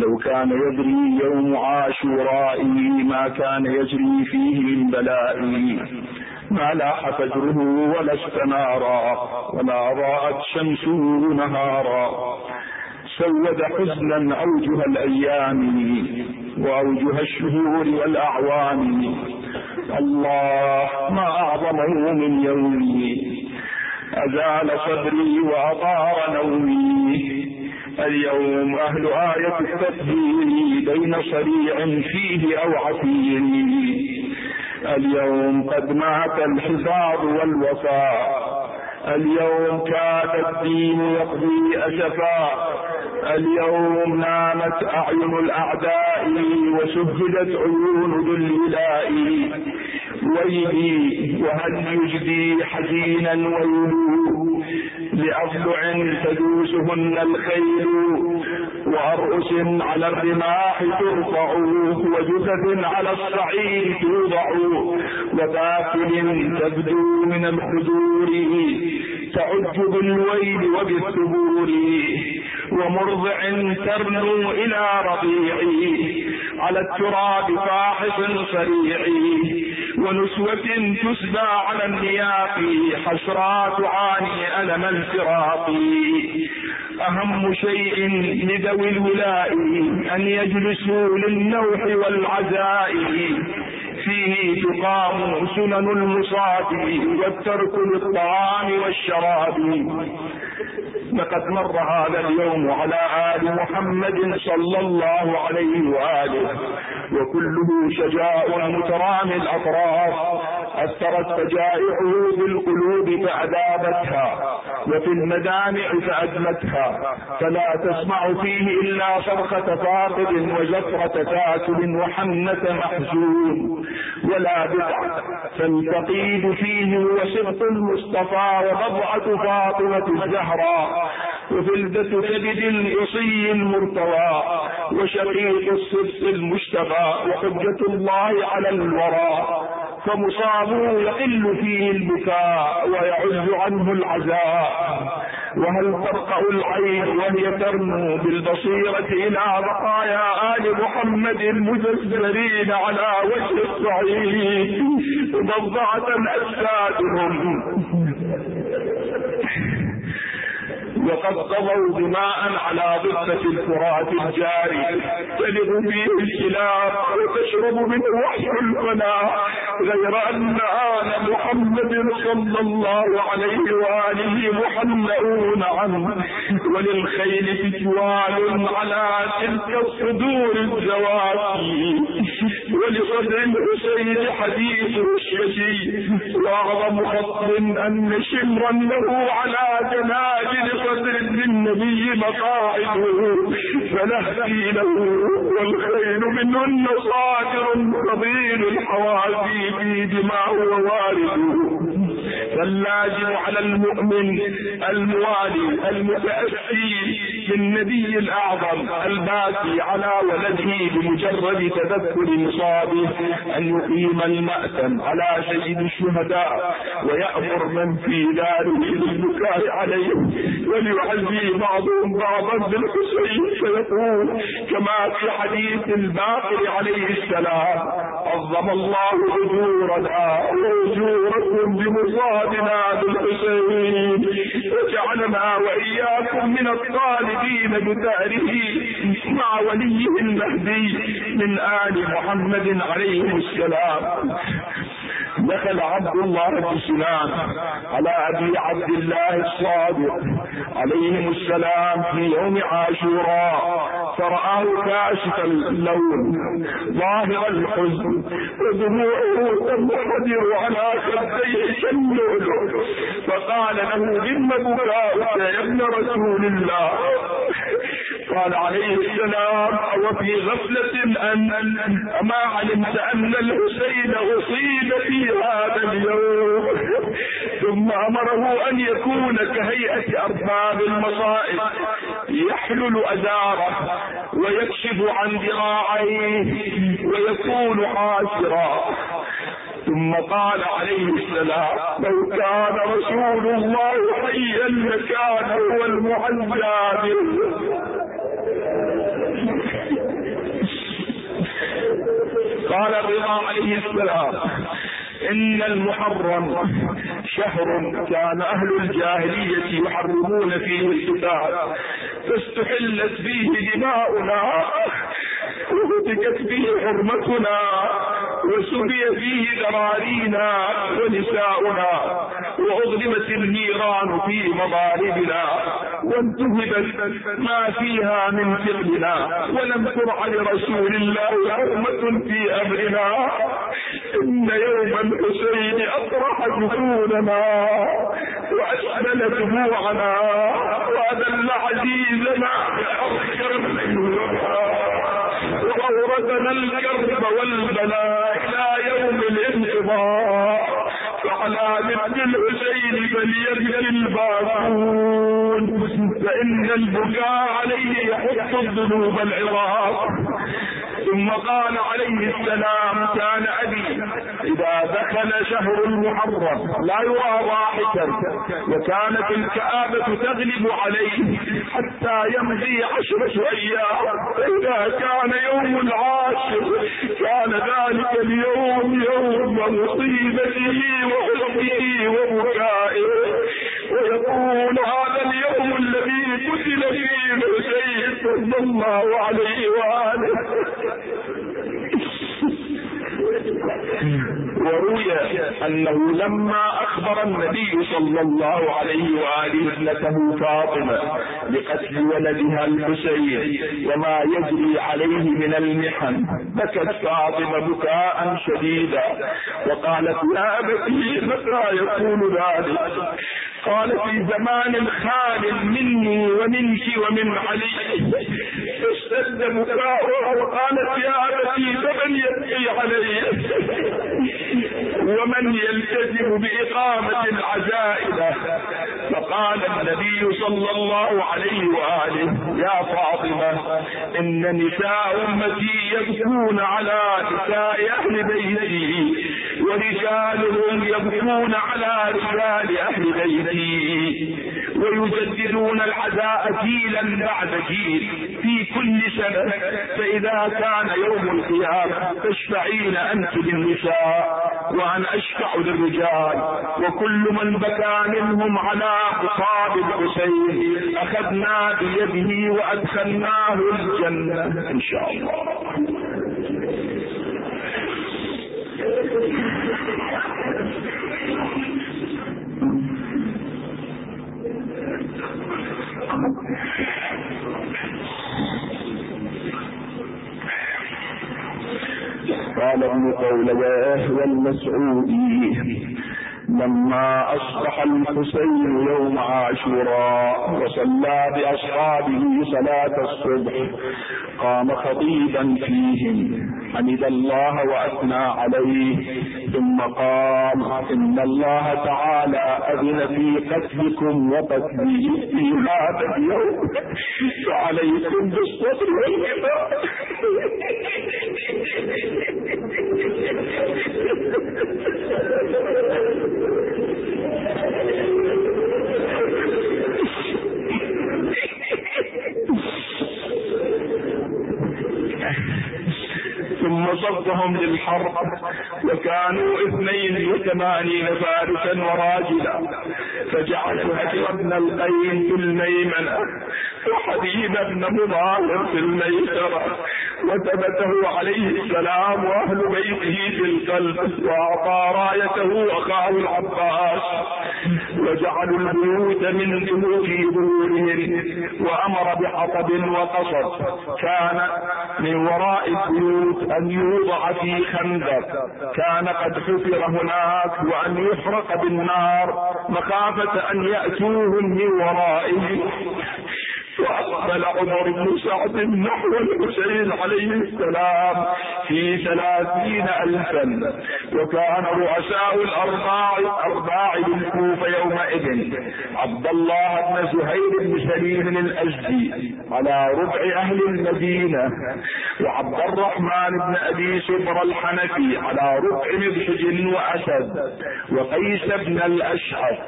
لو كان يدري يوم عاشورائي ما كان يجري فيه من بلائي ما لاح فجره ولا استنارا ولا ضاءت شمسه نهارا. سود حزنا أوجه الأيام وأوجه الشهور والأعوام. الله ما أعظمه من يومي. أزال صدري وأطار نومي. اليوم أهل آية التطهير بين صريع فيه أو عثير اليوم قد مات الحفاظ والوفاء. اليوم كاد الدين يقضي أسفا اليوم نامت أعين الأعداء وسهدت عيون ذو الولاء ويلي وهل يجدي حزينا ويلو لأضلع تدوسهن الخيل. وأرؤس على الرماح ترفع وجثث على الصعيد توضع. وباكل تبدو من الخدور. تعج بالويل وبالثبور. ومرضع ترنو إلى رضيعي على التراب فاحش صريع ونسوة تسبى على النياق حسرات تعاني ألم الفراق. أهم شيء لذوي الولاء أن يجلسوا للنوح والعزاء. فيه تقام سنن المصاب والترك للطعام والشراب. لقد مر هذا اليوم على آل محمد صلى الله عليه وآله وكله شجاع مترامي الأطراف. أثرت فجائعه بالقلوب فأذابتها وفي المدامع فأدمتها. فلا تسمع فيه إلا صرخة فاقد وزفرة تاكل وحنة محزون. ولا بدعة فالفقيد فيه هو المصطفى وبضعة فاطمة الزهراء وفلدة كبد الإصي المرتوى. وشقيق الصدق المشتبى وحجة الله على الورى. فمصابه يقل فيه البكاء ويعز عنه العزاء. وهل ترقع العين وهي ترنو بالبصيرة إلى بقايا آل محمد المجزرين على وجه الصعيد مضعة أجسادهم. وقد قضوا دماء على ضفة الفرات الجاري. تلغ فيه الكلاب وتشرب منه وحش الفناء غير أن آل محمد صلى الله عليه وآله محلؤون عنه. وللخيل فتوال على تلك الصدور الزواكي ولصدر الحسين حديث الششي وأعظم خط أن شمرا له على جناجل صدر للنبي مقاعده فنهدي له والخيل منهن صادر فضيل الحوادي في دماء ووارد فاللازم على المؤمن الموالي المتأسي بالنبي الأعظم الباكي على ولده بمجرد تذكر مصابه أن يقيم المأتم على سيد الشهداء ويأمر من في داره بالبكاء عليه وليعزي بعضهم بعضا بالحسين فيقول كما في حديث الباقر عليه السلام عظم الله أجورنا وأجوركم بمصابنا بالحسين وجعلنا وإياكم من الطالبين بثاره مع وليه المهدي من آل محمد عليه السلام. دخل عبد الله بن سلام على أبي عبد الله الصادق عليهم السلام في يوم عاشوراء. فرآه كاشف اللون ظاهر الحزن ودموعه تنحدر على خديه كاللؤلؤ فقال له ذم بكاؤك يا ابن رسول الله. قال عليه السلام وفي غفلة أن ما علمت أن الحسين أصيب في هذا اليوم. ثم أمره أن يكون كهيئة أرباب المصائب. يحلل أزاره ويكشف عن ذراعيه ويكون حاسرا ثم قال عليه السلام لو كان رسول الله حيا لكان هو المعزى قال الرضا عليه السلام إن المحرم شهر كان أهل الجاهلية يحرمون فيه القتال فاستحلت فيه دماؤنا وهتكت به حرمتنا وسبي فيه ذرارينا ونساؤنا وأظلمت النيران في مضاربنا وانتهبت ما فيها من ثقلنا ولم ترع لرسول الله حرمة في أمرنا. إن يوم الحسين أطرح جفوننا وأسأل دموعنا وأذل عزيزنا وأوردنا الكرب والبلاء إلى يوم الانقضاء فعلى مثل الحسين فليبكي الباكون فإن البكاء عليه يحط الذنوب العظام ثم قال عليه السلام كان أبي إذا دخل شهر المحرم لا يرى ضاحكا وكانت الكآبة تغلب عليه حتى يمضي عشرة أيام فاذا كان يوم العاشر كان ذلك اليوم يوم مصيبته وحزنه وبكائه. ويقول هذا اليوم الذي قتل فيه الحسين صلی اللہ علیہ وآلہ وروي أنه لما أخبر النبي صلى الله عليه وآله ابنته فاطمة بقتل ولدها الحسين وما يجري عليه من المحن بكت فاطمة بكاء شديدا وقالت يا أبتي متى يكون ذلك؟ قال في زمان خال مني ومنك ومن علي. اشتد بكاؤها وقالت يا ابتي فمن يبكي علي ومن يلتزم بإقامة العزائم فقال النبي صلى الله عليه وآله يا فاطمة إن نساء أمتي يبكون على نساء أهل بيتي ورجالهم يبكون على رجال أهل بيتي ويجددون العزاء جيلا بعد جيل في كل سنة فإذا كان يوم القيامة تشفعين أنت للنساء وأنا أشفع للرجال وكل من بكى منهم على خطاب الحسين أخذنا بيده وأدخلناه الجنة إن شاء الله. قال ابن قولواه والمسعودي لما أصبح الحسين يوم عاشوراء وصلى بأصحابه صلاة الصبح قام خطيبا فيهم حمد الله وأثنى عليه. ثم قال إن الله تعالى أذن في قتلكم وقتلي في هذا اليوم فعليكم بالصبر والكفاء ثم صدهم للحرب. وكانوا اثنين وثمانين فارسا وراجلا. فجعل الحجر بن القيم في الميمنة وحبيب بن مظاهر في الميسرة. وثبته عليه السلام وأهل بيته في القلب وأعطى رايته أخاه العباس. وجعلوا البيوت من في ظهورهم وأمر بحطب وقصب. كان من وراء البيوت أن يوضع في خندق. كان قد حفر هناك وأن يحرق بالنار مخافة أن يأتوهم من ورائه. واقبل عمر بن سعد نحو الحسين عليه السلام في ثلاثين الفا. وكان رؤساء الارباع الأرباع بالكوفه يومئذ. عبد الله بن زهير بن سليم الأزدي على ربع أهل المدينة. وعبد الرحمن بن أبي سبر الحنفي على ربع مبحج وأسد. وقيس بن الأشعث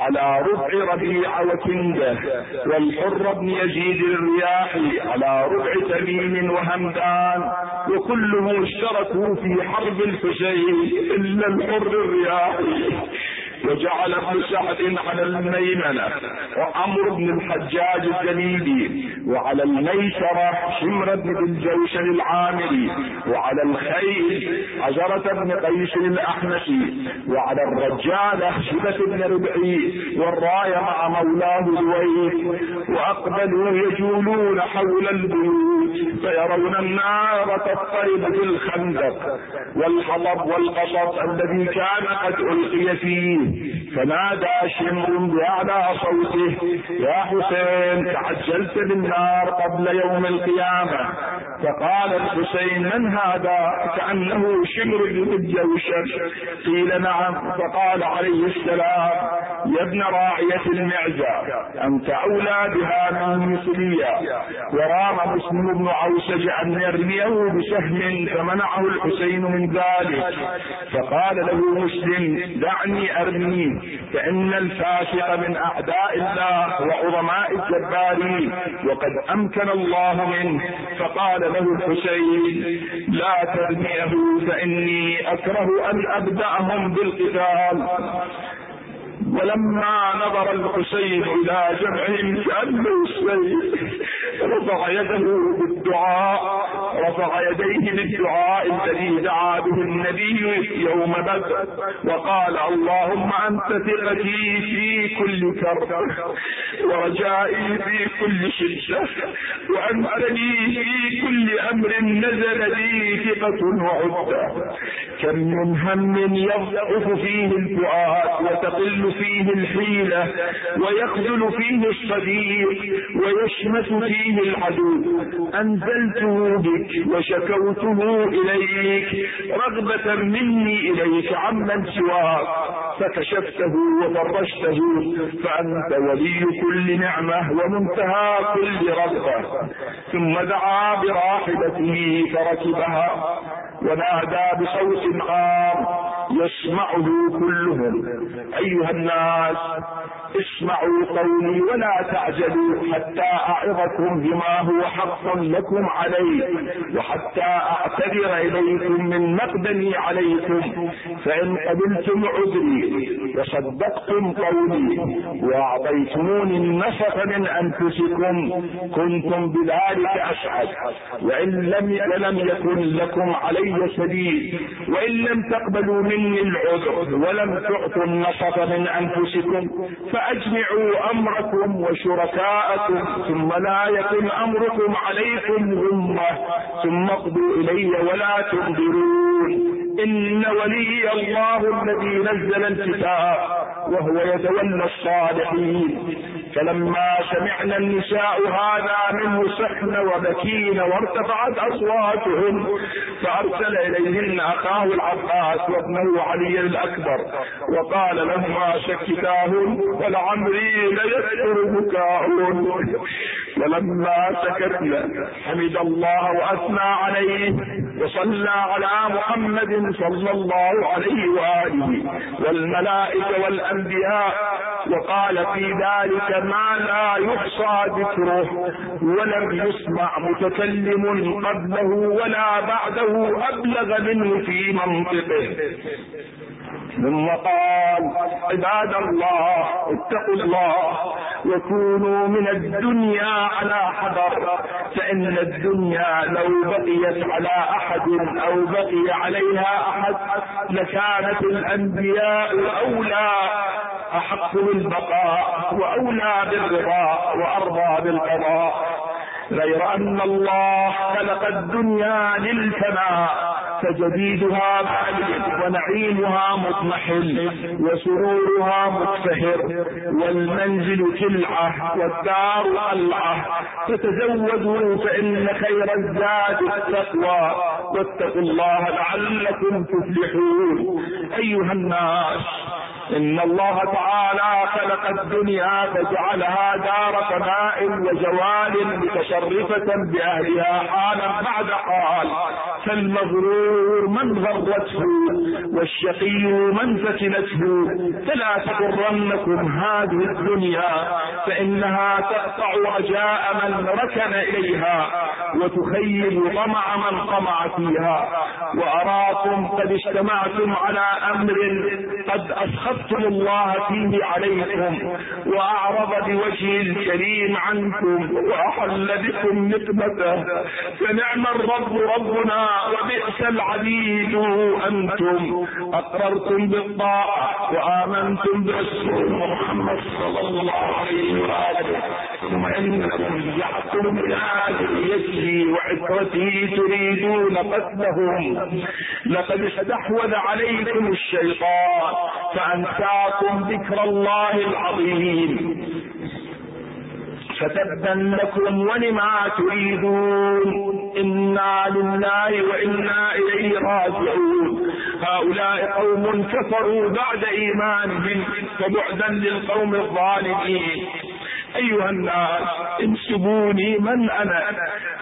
على ربع ربيع وكندة. والحر بن يزيد الرياحي على ربع تميم وهمدان وكلهم اشتركوا في حرب الحسين إلا الحر الرياحي وجعل ابن سعد على الميمنة وعمر بن الحجاج الزنيدي وعلى الميسرة شمر بن الجوشن العامري وعلى الخيل عجرة بن قيس الأحمسي وعلى الرجالة شبة بن ربعي والراية مع مولاه دويد وأقبلوا يجولون حول البيوت فيرون النار تضطرب في الخندق والحطب والقصص الذي كان قد ألقي فيه. فنادى شمر بأعلى صوته يا حسين تعجلت بالنار قبل يوم القيامة. فقال الحسين من هذا؟ كأنه شمر بن الجوشر. قيل نعم. فقال عليه السلام يا ابن راعية المعزة أنت أولى بها من مثلية. ورام مسلم بن عوسج أن يرميه بسهم فمنعه الحسين من ذلك. فقال له مسلم دعني أرمي المسلمين فإن الفاسق من أعداء الله وعظماء الجبارين وقد أمكن الله منه فقال له الحسين لا ترميه فإني أكره أن أبدأهم بالقتال. ولما نظر الحسين إلى جمعهم كانه السيف رفع يده بالدعاء رفع يديه بالدعاء الذي دعا به النبي يوم بدر وقال اللهم أنت ثقتي في كل كرب ورجائي في كل شدة وانتني في كل أمر نزل لي ثقة وعدة. كم من هم يضعف فيه الفؤاد وتقل فيه الحيلة ويخذل فيه الصديق ويشمت فيه العدو. أنزلته بك وشكوته إليك. رغبة مني إليك عمن سواك. فكشفته وفرجته فأنت ولي كل نعمة ومنتهى كل رغبة. ثم دعا براحلته فركبها ونادى بصوت عام يسمعه كلهم. أيها الناس اسمعوا قولي ولا تعجلوا حتى أعظكم بما هو حق لكم علي وحتى أعتذر إليكم من مقدمي عليكم فإن قبلتم عذري وصدقتم قولي وأعطيتموني النفق من أنفسكم كنتم بذلك اسعد وإن لم ولم يكن لكم علي سبيل وإن لم تقبلوا مني العذر ولم تعطوا النصف من أنفسكم فأجمعوا أمركم وشركاءكم ثم لا يكن امركم عليكم غمه ثم اقضوا الي ولا تنظرون ان ولي الله الذي نزل الكتاب وهو يتولى الصالحين فلما سمعنا النساء هذا منه سحن وبكين وارتفعت اصواتهن فأرسل إليهن أخاه العباس وابنه علي الأكبر وقال لهما سكتاهن ولعمري ليكثر بكاهن. ولما سكتنا حمد الله وأثنى عليه وصلى على محمد صلى الله عليه وآله والملائكة والأنبياء وقال في ذلك ما لا يحصى ذكره ولم يسمع متكلم قبله ولا بعده أبلغ منه في منطقه. ثم قال عباد الله اتقوا الله وكونوا من الدنيا على حذر فإن الدنيا لو بقيت على أحد أو بقي عليها أحد لكانت الأنبياء أولى أحق بالبقاء وأولى بالرضا وأرضى بالقضاء. غير أن الله خلق الدنيا للفناء فجديدها بعيد ونعيمها مضمحل وسرورها متفهر. والمنزل تلعة والدار قلعة فتزودوا فإن خير الزاد التقوى. واتقوا الله لعلكم تفلحون. أيها الناس إن الله تعالى خلق الدنيا فجعلها دار فناء وزوال متصرفة بأهلها حالا بعد حال. فالمغرور من غرته والشقي من فتنته. فلا تغرنكم هذه الدنيا فإنها تقطع رجاء من ركن إليها وتخيب طمع من طمع فيها. وأراكم قد اجتمعتم على أمر قد أسخطتم الله فيه عليكم وأعرض بوجه الكريم عنكم وأحل بكم نقمته. فنعم الرب ربنا وبئس العبيد أنتم. أقررتم بالطاعة وآمنتم برسول محمد صلى الله عليه وآله. ثم إنكم جعتم بآيته وعترته تريدون قتلهم. لقد استحوذ عليكم الشيطان فأنساكم ذكر الله العظيم. فتبا لكم ولما تريدون. إنا لله وإنا إليه راجعون. هؤلاء قوم كفروا بعد إيمانهم فبعدا للقوم الظالمين. أيها الناس انسبوني من أنا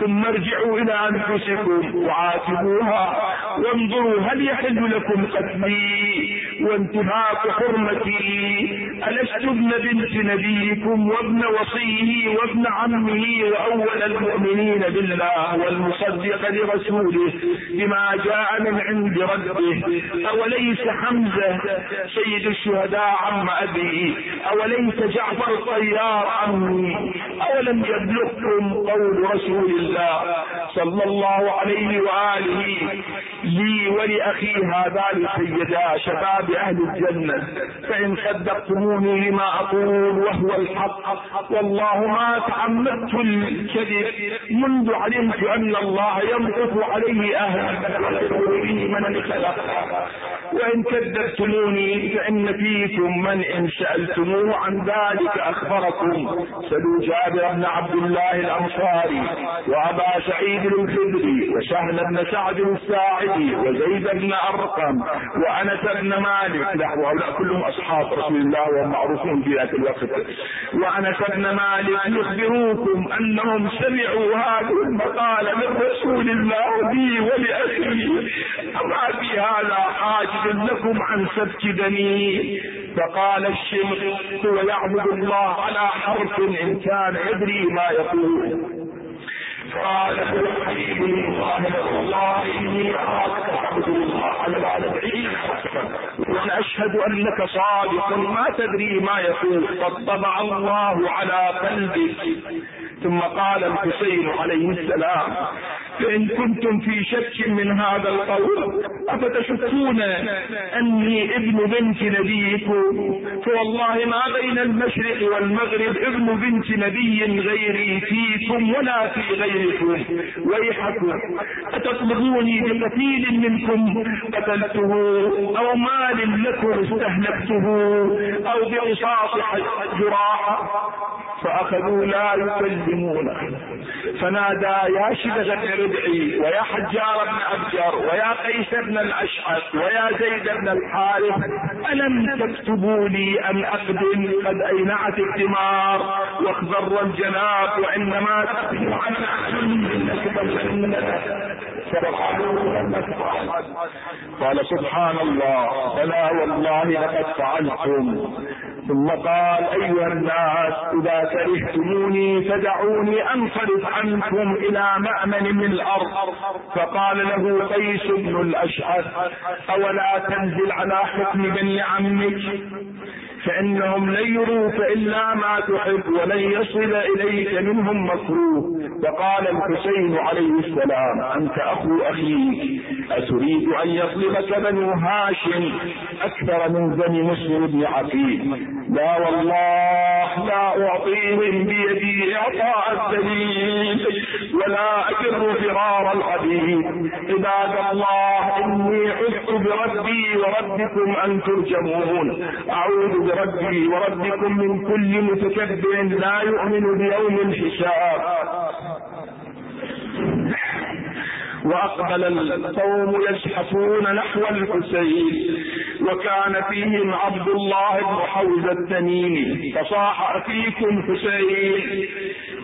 ثم ارجعوا إلى أنفسكم وعاتبوها. وانظروا هل يحل لكم قتلي وانتهاك حرمتي. ألست ابن بنت نبيكم وابن وصيه وابن عمه وأول المؤمنين بالله والمصدق لرسوله بما جاء من عند ربه. أوليس حمزة سيد الشهداء عم أبي؟ أوليس جعفر الطيار عمي أولم يبلغكم قول رسول الله صلى الله عليه وآله لي ولأخي هذان سيدا شباب أهل الجنة فإن صدقتموني لما أقول وهو الحق. والله ما تعمدت الكذب منذ علمت أن الله يمقف عليه أهل من خلق. وإن كذبتموني فإن فيكم من إن سألتموه عن ذلك أخبركم. سلوا جابر بن عبد الله الأنصاري وأبا سعيد الخدري وسهل بن سعد الساعدي وزيد بن أرقم وأنس بن مالك هؤلاء كلهم أصحاب رسول الله ومعروفون في ذاك الوقت. وأنس بن مالك يخبروكم أنهم سمعوا هذه المقالة من رسول الله بي ولأخي أما في هذا حاجز لكم عن سفك دمي فقال الشيخ هو يعبد الله على حرف إن كان يدري ما يقول. قال حبيب الله والله إني أراك تعبد الله على العالمين. وأنا أشهد أنك صادق ما تدري ما يقول. قد طبع الله على قلبك ثم قال الحسين عليه السلام فإن كنتم في شك من هذا القول أفتشكون أني ابن بنت نبيكم فوالله ما بين المشرق والمغرب ابن بنت نبي غيري فيكم ولا في غيركم. ويحكم أتطلبوني بقتيل منكم؟ قتلته أو مال لكم استهلكته؟ أو بقصاص جراحة فأخذوا لا يكلمونه فنادى يا شبه ربعي ويا حجار بن أبجر ويا قيس بن الأشعث ويا زيد بن الحارث ألم تكتبوا لي أن أقدم قد أينعت الثمار واخضر الجناب وإنما تقدم عن قال سبحان الله فلا والله لقد فعلتم. ثم قال أيها الناس إذا كرهتموني فدعوني أنصرف عنكم إلى مأمن من الأرض. فقال له قيس بن الأشعث أولا تنزل على حكم بني عمك فإنهم لن يروك الا ما تحب ولن يصل إليك منهم مكروه. فقال الحسين عليه السلام أنت أخو أخيك أتريد أن يظلمك بنو هاشم أكثر من بني مسلم بن عقيل. لا والله لا اعطيهم بيدي إعطاء الدليل ولا أجر فرار العبيد عباد الله إني عذت بربي وربكم أن ترجمون أعوذ بربي وربكم من كل متكبر لا يؤمن بيوم الحساب. وأقبل القوم يزحفون نحو الحسين وكان فيهم عبد الله بن حوزة التميمي فصاح فيكم حسين.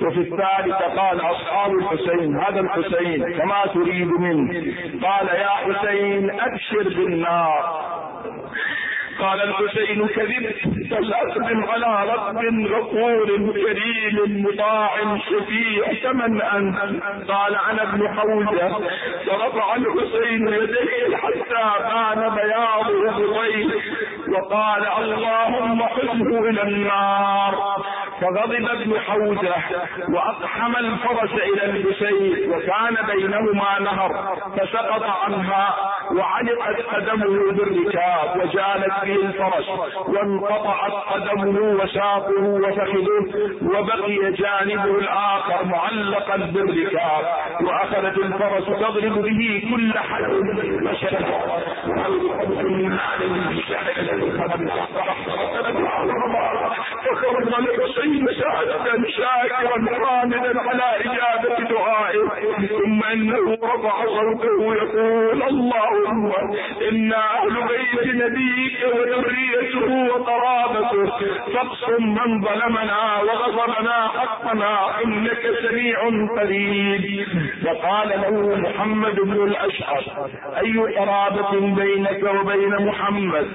وفي الثالثة قال أصحاب الحسين هذا الحسين كما تريد منه. قال يا حسين أبشر بالنار. قال الحسين كذبت. بل اقدم على رب غفور كريم مطاع شفيع. كمن انت قال أنا ابن حوزه فرفع الحسين يديه حتى كان بياضه بطيف وقال اللهم حزه إلى النار. فغضب ابن حوزه وأقحم الفرس إلى الحسين. وكان بينهما نهر فسقط عنها وعلقت قدمه بالركاب. وجالت به الفرس وانقطعت قدمه وساقه وفخذه وبقي جانبه الآخر معلقا بالركاب وأخذت الفرس تضرب به كل حد فخرج الحسين سعدا شاكرا حامدا على إجابة دعائه. ثم إنه رفع صوته يقول اللهم أنا أهل بيت نبيك وذريته وقرابته فاقسم من ظلمنا وغضبنا حقنا إنك سميع قريب. وقال له محمد بن الاشعر أي قرابة بينك وبين محمد؟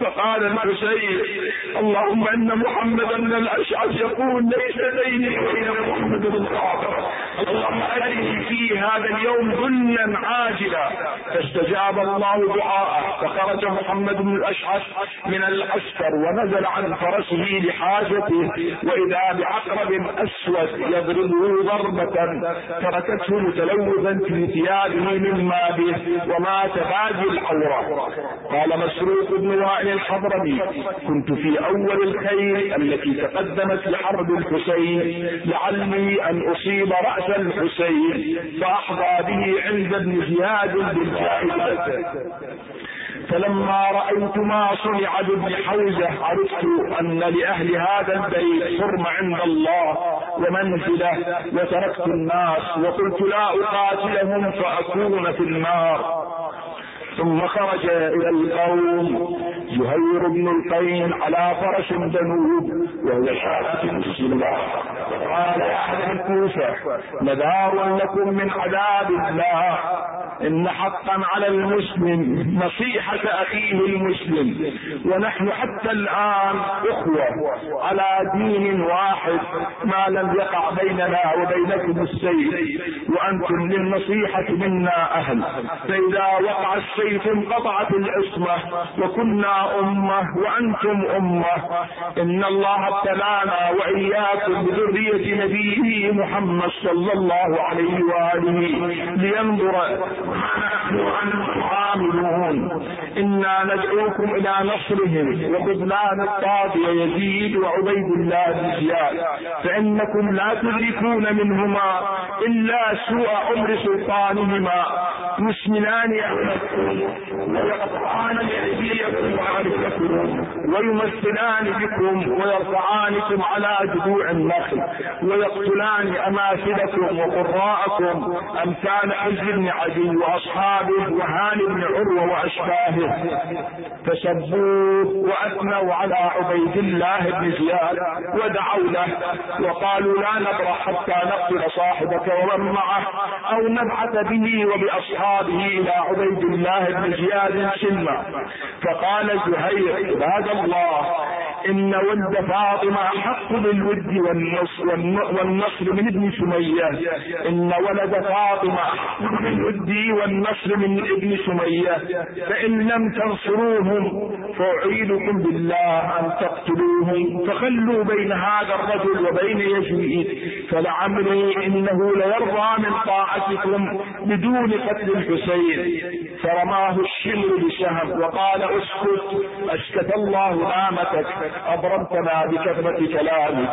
فقال الحسين اللهم إن محمدا بن الاشعر يقول ليس بيني وبين محمد بن اللهم ارني في هذا اليوم ذلا عاجلا. فاستجاب الله دعاءه فخرج محمد بن الأشعث من العسكر ونزل عن فرسه لحاجته وإذا بعقرب أسود يضربه ضربة تركته متلوثا في ثيابه مما به ومات بادي العورة قال مسروق بن وائل الحضرمي كنت في أول الخير التي تقدمت لحرب الحسين لعلي أن أصيب راس الحسين فأحظى به عند ابن زياد بالجاهلية. فلما رأيت ما صنع بابن حوزة عرفت أن لأهل هذا البيت حرم عند الله ومنزلة. وتركت الناس وقلت لا أقاتلهم فأكون في النار. ثم خرج إلى القوم. زهير بن القين على فرس دنوب وهو شاكة مسلمة قال يا أهل الكوفة مدار لكم من عذاب الله. إن حقا على المسلم نصيحة أخيه المسلم. ونحن حتى الآن إخوة على دين واحد ما لم يقع بيننا وبينكم السيف وأنتم للنصيحة منا أهل. فإذا وقع السيف انقطعت العصمة وكنا أمة وأنتم أمة. إن الله ابتلانا وإياكم بذرية نبيه محمد صلى الله عليه وآله لينظر عاملون. إنا ندعوكم إلى نصرهم وخذلان الطاغية يزيد وعبيد الله زياد. فإنكم لا تدركون منهما إلا سوء عمر سلطانهما. يسمنان احمدكم ويقطعان ايديكم وعرفكم ويمثلان بكم ويرفعانكم على جذوع النخل ويقتلان أماثلكم وقراءكم أمثال حزب بن عدي وأصحابه وهاني بن عروة وأشباهه. فسبوه وأثنوا على عبيد الله بن زياد ودعوا له وقالوا لا نبرح حتى نقتل صاحبك ومن معه أو نبعث به وبأصحابه إلى عبيد الله بن زياد فقال زهير عباد الله إن ود فاطمة حق بالود والنصر, والنصر من ابن سمية. إن ولد فاطمة حق بالود والنصر من ابن سمية. فإن لم تنصروهم فأعيدكم بالله أن تقتلوهم. فخلوا بين هذا الرجل وبين يزيد فلعمري إنه ليرضى من طاعتكم بدون قتل الحسين. فرماه الشمر بسهم وقال اسكت اسكت الله نامتك اضربتنا بكثرة كلامك.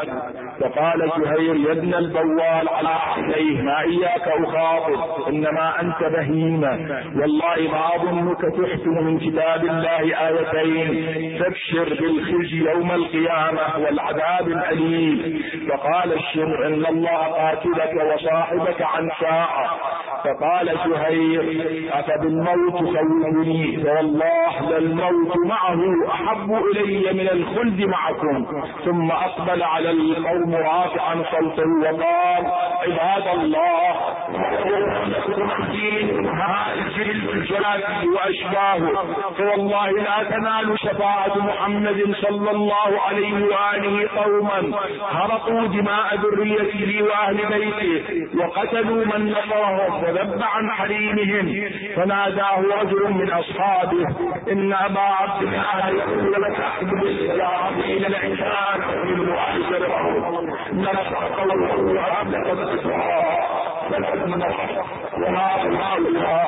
فقال زهير يا ابن البوال على عينيه ما إياك أخاطب إنما أنت بهيمة. والله ما أظنك تحسن من كتاب الله آيتين. تبشر بالخزي يوم القيامة والعذاب الأليم. فقال الشمر إن الله قاتلك وصاحبك عن ساعة فقال زهير أفبالموت خوفني فوالله للموت معه أحب إلي من الخلد معكم. ثم أقبل على القوم رافعا صوته وقال عباد الله الجلال وأشباهه فوالله لا تنال شفاعة محمد صلى الله عليه وآله قوما. هرقوا دماء ذريته وأهل بيته وقتلوا من نصرهم وذب عن حريمهم. فناداه رجل من أصحابه إن أبا عبد الله يقول لك أحب يا عظيم الإنسان بالمعاشرة نصرك الله وأبلغ الإسراء. وما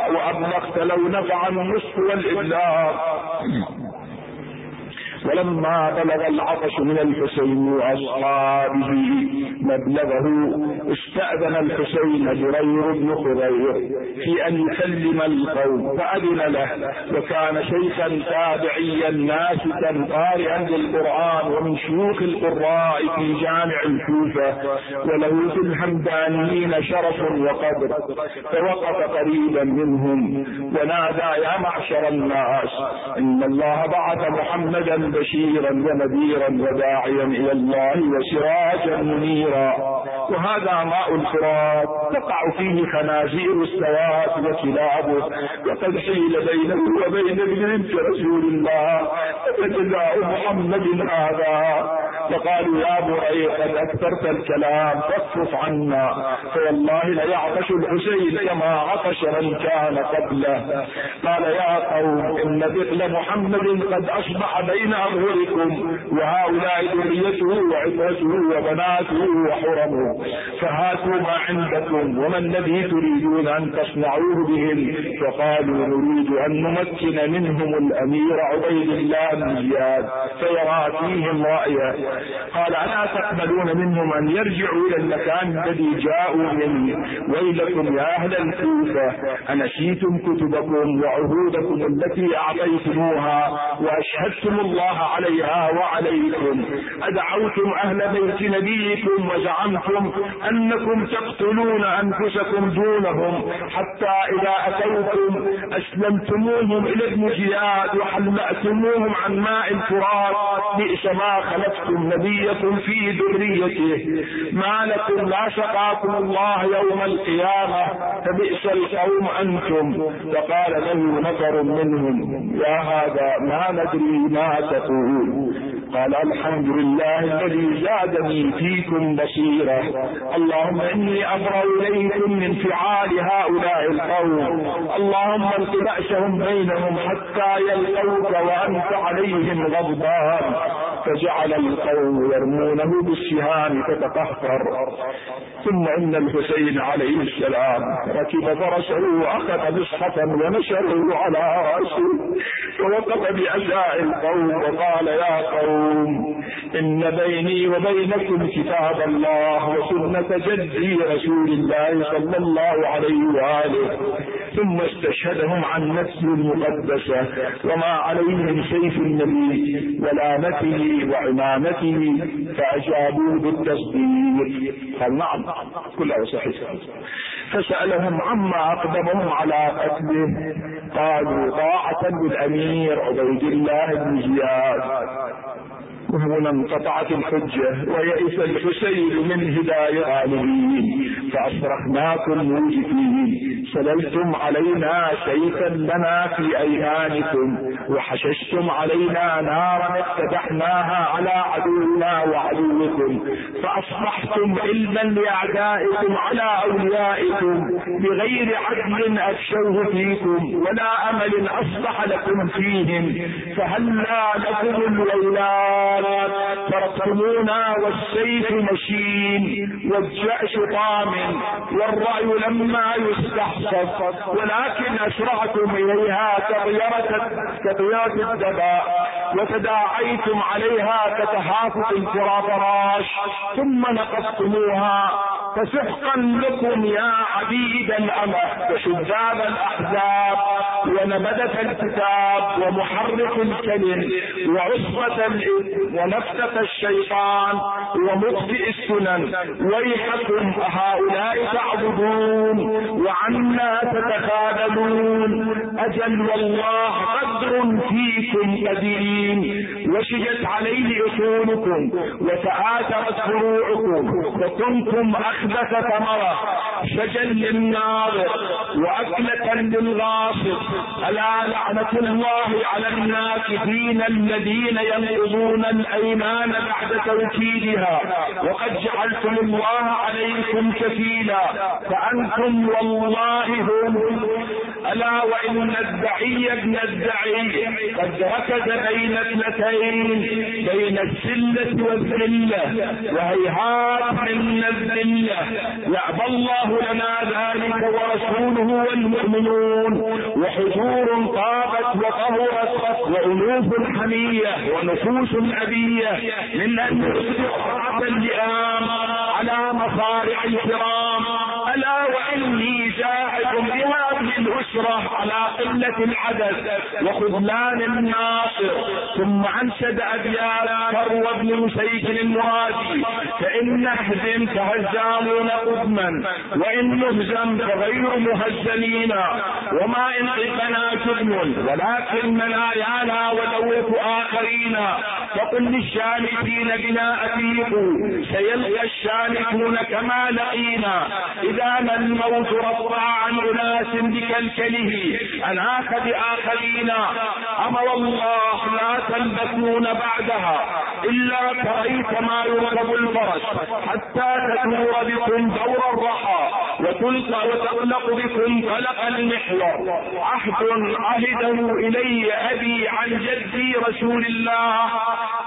وأبلغت لو نفع النصف والإبلاغ ولما بلغ العطش من الحسين وأصحابه مبلغه استأذن الحسين جرير بن خضير في أن يسلم القوم فأذن له وكان شيخا تابعيا ناسكا قارئا للقرآن ومن شيوخ القراء في جامع الكوفة وله في الهمدانيين شرف وقدر فوقف قريبا منهم ونادى يا معشر الناس إن الله بعث محمدا بشيرا ونذيرا وداعيا إلى الله وسراجا منيرا. وهذا ماء الفرات تقع فيه خنازير السواد وكلابه وقد حيل بينه وبين ابن رسول الله. فجزاء محمد هذا. فقالوا يا بري قد أكثرت الكلام فاصرف عنا. فوالله ليعطش الحسين كما عطش من كان قبله. قال يا قوم إن ذقل محمد قد أصبح بين اظهركم وهؤلاء ذريته وعترته وبناته وحرمه. فهاتوا ما عندكم وما الذي تريدون أن تصنعوه بهم؟ فقالوا نريد أن نمكن منهم الأمير عبيد الله بن زياد فيرى فيهم رايه قال ألا تقبلون منهم أن يرجعوا إلى المكان الذي جاءوا منه ويلكم يا أهل الكوفة انسيتم كتبكم وعهودكم التي أعطيتموها وأشهدتم الله عليها وعليكم أدعوتم أهل بيت نبيكم وزعمتم أنكم تقتلون أنفسكم دونهم. حتى إذا اتوكم أسلمتموهم إلى ابن جياد وحلأتموهم عن ماء الفرات بئس ما خلفتم نبيكم في ذريته. ما لكم لا شقاكم الله يوم القيامة. فبئس القوم أنتم. فقال له نفر منهم يا هذا ما ندري ما رسول قال الحمد لله الذي زادني فيكم بصيرة اللهم إني أبرأ إليكم من فعال هؤلاء القوم. اللهم انت بأسهم بينهم حتى يلقوك وأنت عليهم غضبان. فجعل القوم يرمونه بالسهام فتطهر ثم إن الحسين عليه السلام ركب فرسه وأخذ مصحفا ونشره على رأسه. فوقف بعزاء القوم وقال يا قوم إن بيني وبينكم كتاب الله وسنة جدي رسول الله صلى الله عليه وآله. ثم استشهدهم عن نفسه المقدسة. وما عليه من سيف النبي ولامته وعمامته فأجابوه بالتصديق. قال نعم كلها صحيح. فسألهم عما أقدمهم على قتله. قالوا طاعة بالأمير عبيد الله بن زياد. وهنا انقطعت الحجة ويئس الحسين من هداية العالمين فأصرخناكم موجفين سللتم علينا سيفا لنا في أيمانكم وحششتم علينا نارا افتتحناها على عدونا وعدوكم فأصبحتم علما لأعدائكم على أوليائكم بغير عدل أفشوه فيكم ولا أمل أصلح لكم فيهم فهلا لكم الويلات تركتمونا والسيف مشين والجأش طام والرأي لما يستحصف ولكن أسرعتم إليها كطيرة كطيرة الدباء وتداعيتم عليها كتهافت الفرافراش ثم نقضتموها فسحقا لكم يا عبيد الأمة وشذاب الأحزاب ونبذة الكتاب ومحرك الكلم وعصبة ونفسة الشيطان ومخطئ السنن. ويحكم هؤلاء تعبدون وعنا تتخاذلون. أجل والله قدر فيكم قديم وشجت عليه أصولكم وتآثرت فروعكم وكنتم أخبث ثمرة شجا للناظر وأكلة للغاصب. ألا لعنة الله على الناكثين الذين ينقضون الأيمان بعد توكيدها. وقد جعلتم الله عليكم كفيلا. فأنتم والله هم ألا وإن الدعي ابن الدعي قد ركز بين اثنتين بين السلة والذلة وهيهات من الذلة يأبى الله لنا ذلك ورسوله والمؤمنون وحضور طابت وطهرت وأنوف حمية ونفوس أبية من أن يصبح اللئام على مصارع الكرام ألا وإني جاعل بهذه الأسرة على قلة العدد وخذلان الناصر ثم أنشد أبيات فروى بن مسيك المرادي فإن اهزم فهزامون قدما وإن نهزم فغير مهزمين وما إن قلبنا جبن ولكن منايانا ودوف آخرين فقل للشامتين بنا أتيقوا سيلقى الشامتون كما لقينا إذا ما الموت رفع عن أناس بكلكله. أناك بآخرين. أما والله لا تلبثون بعدها. إلا تريت ما يركب الفرس. حتى تدور بكم دور الرحى. وتلقى وتطلق بكم فلق المحور. عهد عهده إلي أبي عن جدي رسول الله.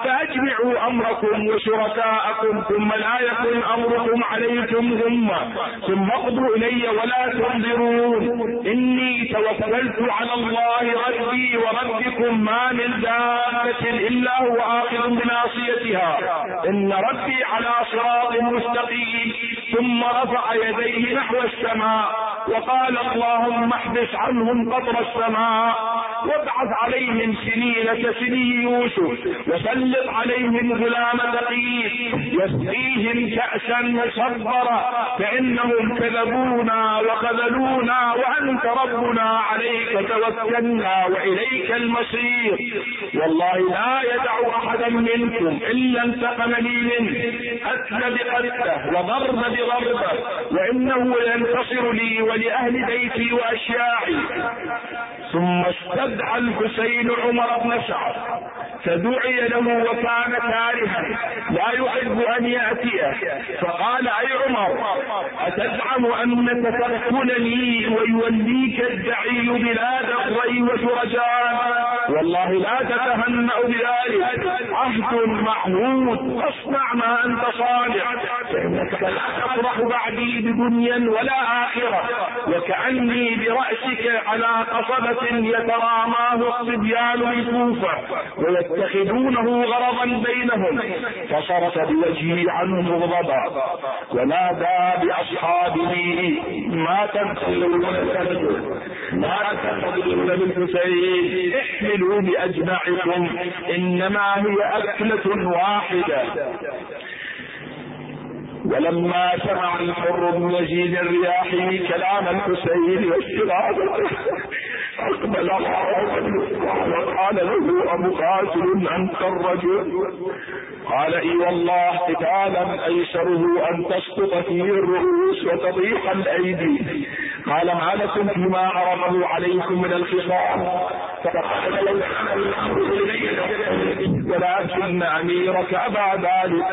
فأجمعوا أمركم وشركاءكم. ثم لا يكن أمركم عليكم غمة. ثم اقضوا إلي ولا تنظرون إني توكلت على الله ربي وربكم ما من دابة إلا هو آخذ بناصيتها. إن ربي على صراط مستقيم. ثم رفع يديه نحو السماء وقال اللهم احبس عنهم قطر السماء. وابعث عليهم سنين كسني يوسف وسلط عليهم غلام ثقيل يسقيهم كأسا مصبرا فإنهم كذبونا وخذلونا وأنت ربنا عليك توكلنا وإليك المصير. والله لا يدع أحدا منكم إلا انتقم لي منه أتل بقتله وضرب بضربة وإنه ينتصر لي ولأهل بيتي وأشياعي. ثم استدعى الحسين عمر بن سعد فدعي له وكان كارها لا يحب أن ياتيه فقال أي عمر أتزعم أنك تقتلني ويوليك الدعي بلاد الري وشرجان والله لا تتهنأ بذلك. عهد معهود اصنع ما أنت صالح فانك لا تفرح بعدي بدنيا ولا آخرة وكأني برأسك على قصبة يتراماه الصبيان بالكوفه ويتخذونه غرضا بينهم فصرف بوجهه عنه مغضبا. ونادى بأصحابه ما تنتظرون ما تنتظرون بالحسين احملوا بأجمعكم إنما هي أكلة واحدة. ولما سمع الحر بن يزيد الرياحي كلام الحسين والشراب اقبل وقال له ابو قاتل انت الرجل. قال إي والله قتالا أيسره أن تسقط فيه الرؤوس وتضيق الأيدي. قال ما لكم فيما عرضه عليكم من الخصام. ولكن أميرك ابى ذلك.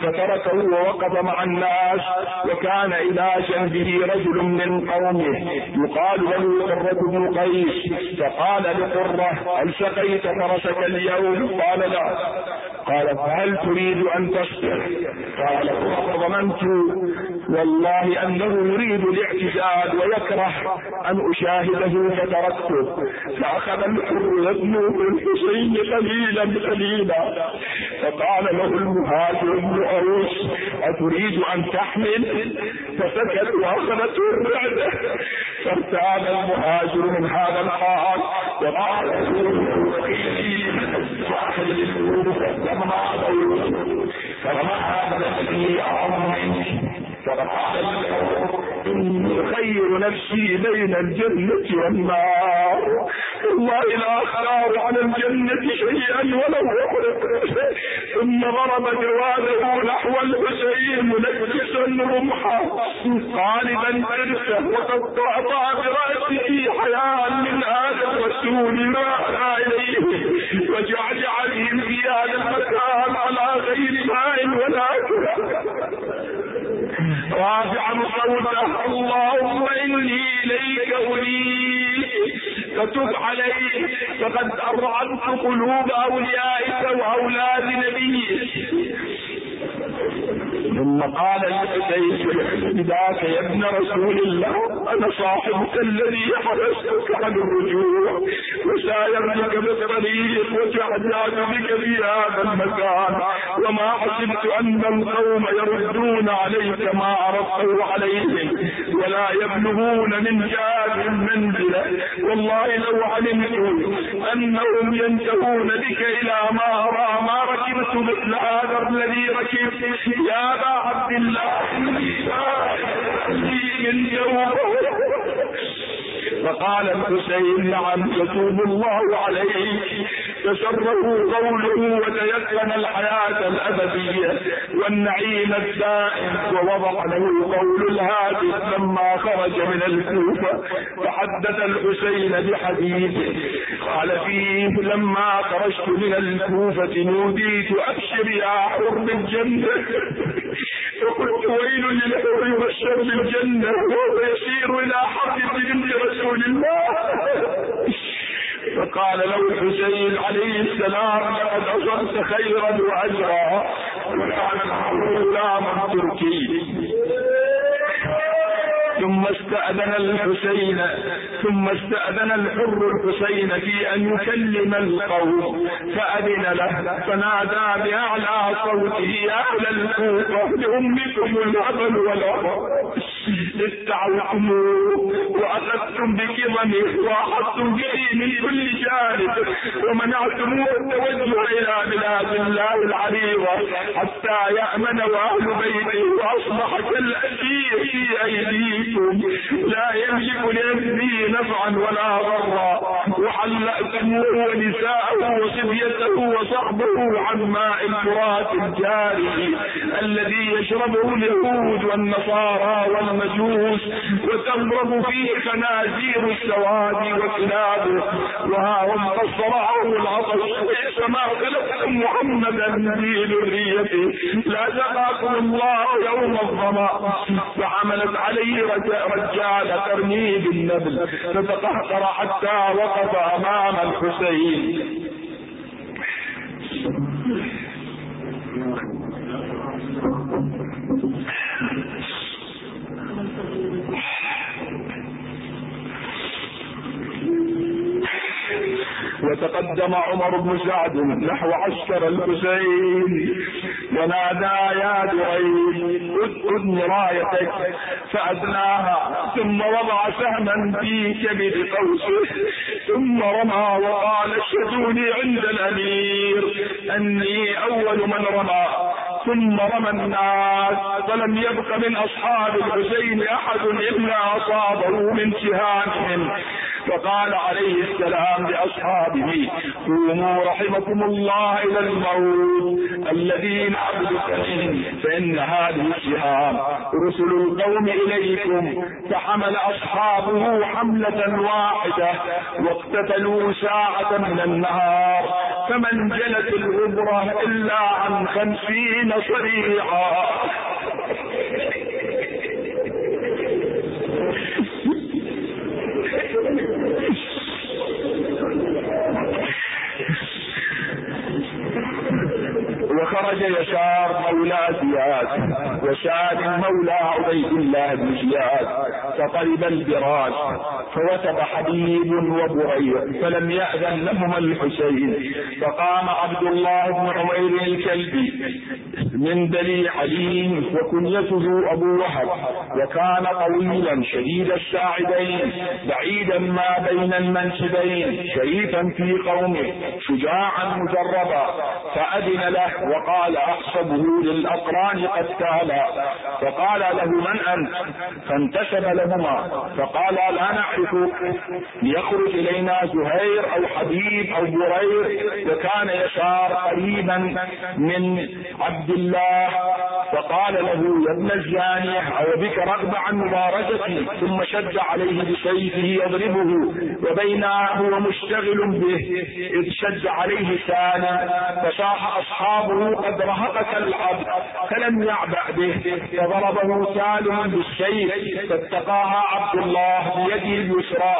فتركه ووقف مع الناس. وكان إلى جنبه رجل من قومه يقال له قرة بن قيس. فقال لقرة هل سقيت فرسك اليوم؟ قال لا. قال فهل تريد أن تصبر؟ قال ظننت والله أنه يريد الاعتزال ويكره أن أشاهده فتركته. فأخذ الحر يدنو بالحسين قليلا قليلا. فقال له المهاجر بن اوس أتريد أن تحمل؟ فسكت واخذته الرعده فارتاب المهاجر من هذا الحال وقال فما هذا الذي أعظم فقال إني خير نفسي بين الجنة والنار. والله لا أختار على الجنة شيئا ولو أحرق ثم ضرب جواده نحو الحسين منكسا رمحا. قالبا ترسه وقد قعطع برأسه حياء من هذا الرسول ما إليه. وجعل عليهم في هذا المكان على غير ماء ولا رافعا صوته اللهم إني إليك اريد فتب عليه فقد أرعبت قلوب أوليائك وأولاد نبيك. ثم قال لحسين بذاك يا ابن رسول الله أنا صاحبك الذي حبستك عن الرجوع وسايرتك بالطريق وتحتاج بك في هذا المكان وما حسبت أن القوم يردون عليك ما عرضته عليهم ولا يبلغون من جاد منزله والله لو علمت أنهم ينتهون بك إلى ما ارى ما ركبت مثل هذا الذي ركبت يا عبد الله من جوفه فقال الحسين نعم يتوب الله عليه تسره قوله وتيقن الحياة الأبدية والنعيم الدائم ووضع له قول الهادي لما خرج من الكوفة فحدث الحسين بحديث قال فيه لما خرجت من الكوفة نوديت أبشر يا حر بالجنة فقلت ويل لله يبشر بالجنة وهو يسير إلى حرب بنت رسول الله. فقال له الحسين عليه السلام لقد أصبت خيرا وأجرا. وكان غلاما تركي. ثم استأذن الحسين ثم استأذن الحر الحسين في أن يكلم القوم فأذن له فنادى بأعلى صوته أهل الكوفة لأمكم الهبل والعبر استعوتموه وأخذتم بكظمه وأحطتم به من كل جانب ومنعتموه التوجه إلى بلاد الله العريضة حتى يأمن وأهل بيته وأصبح كالأسير في أيديكم. لا يملك لنفسه نفعا ولا ضرا. وحلأتموه ونساءه وصبيته وصحبه عن ماء الفرات الجاري الذي يشربه اليهود والنصارى. والمجوس وتضرب فيه خنازير السواد وكلابه وها هم قد صرعه العطش بئس ما خلقتم محمدا في ذريته. لا سقاكم الله يوم الظما فعملت عليه رجال ترميه بالنبل فتقهقر حتى وقف أمام الحسين. وتقدم عمر بن سعد نحو عسكر الحسين. ونادى يا دريد اسكن رايتك فأدناها ثم وضع سهما في كبد قوسه ثم رمى وقال اشهدوني عند الأمير. أني أول من رمى. ثم رمى الناس. فلم يبق من أصحاب الحسين أحد إلا أصابه من سهامهم فقال عليه السلام لاصحابه قوموا رحمكم الله إلى الموت. الذي نعبدك فإن هذه السهام رسل القوم إليكم. فحمل أصحابه حملة واحدة واقتتلوا ساعة من النهار. فمن جلت الغبرة إلا عن خمسين صريعا وخرج يسار مولى زياد وسالم مولى عبيد الله بن زياد. فطلب البراس فوثب حبيب وبرير فلم يأذن لهما الحسين. فقام عبد الله بن عمير الكلبي من بني عليم وكنيته أبو وهب وكان طويلا شديد الساعدين بعيدا ما بين المنسبين شريفا في قومه شجاعا مجربا فأذن له وقال أحسبه للأقران قد تالا فقال له من أنت؟ فانتسب لهما فقال لا نعرفك. ليخرج إلينا زهير أو حبيب أو برير وكان يسار قريبا من عبد الله فقال له يا ابن الزانية أو بك رغب عن مبارزتي. ثم شد عليه بسيفه يضربه وبينا هو مشتغل به. إذ شد عليه سانا فصاح أصحابه قد رهقك العبد فلم يعبأ به. فضربه سالم بالسيف فاتقاها عبد الله بيده اليسرى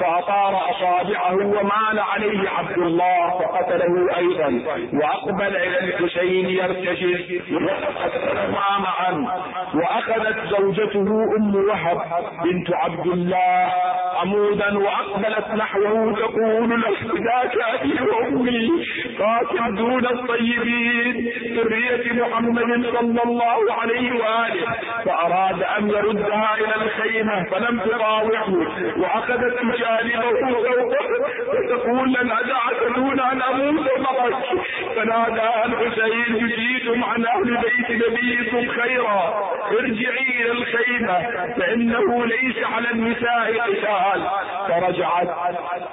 فأطار أصابعه ومال عليه عبد الله فقتله أيضا. وأقبل إلى الحسين وقتلهما معا وأخذت زوجته أم وهب بنت عبد الله عمودا وأقبلت نحوه تقول له ذاك أبي وأمي قاتل دون الطيبين ذرية محمد صلى الله عليه وآله فأراد أن يردها إلى الخيمة فلم تراوحه وأخذت جانبه وتقول لن أدعك دون أن أموت فنادى الحسين يجيدم عن أهل بيت نبيكم خيرا. ارجعي إلى الخيمة فإنه ليس على النساء قتال. فرجعت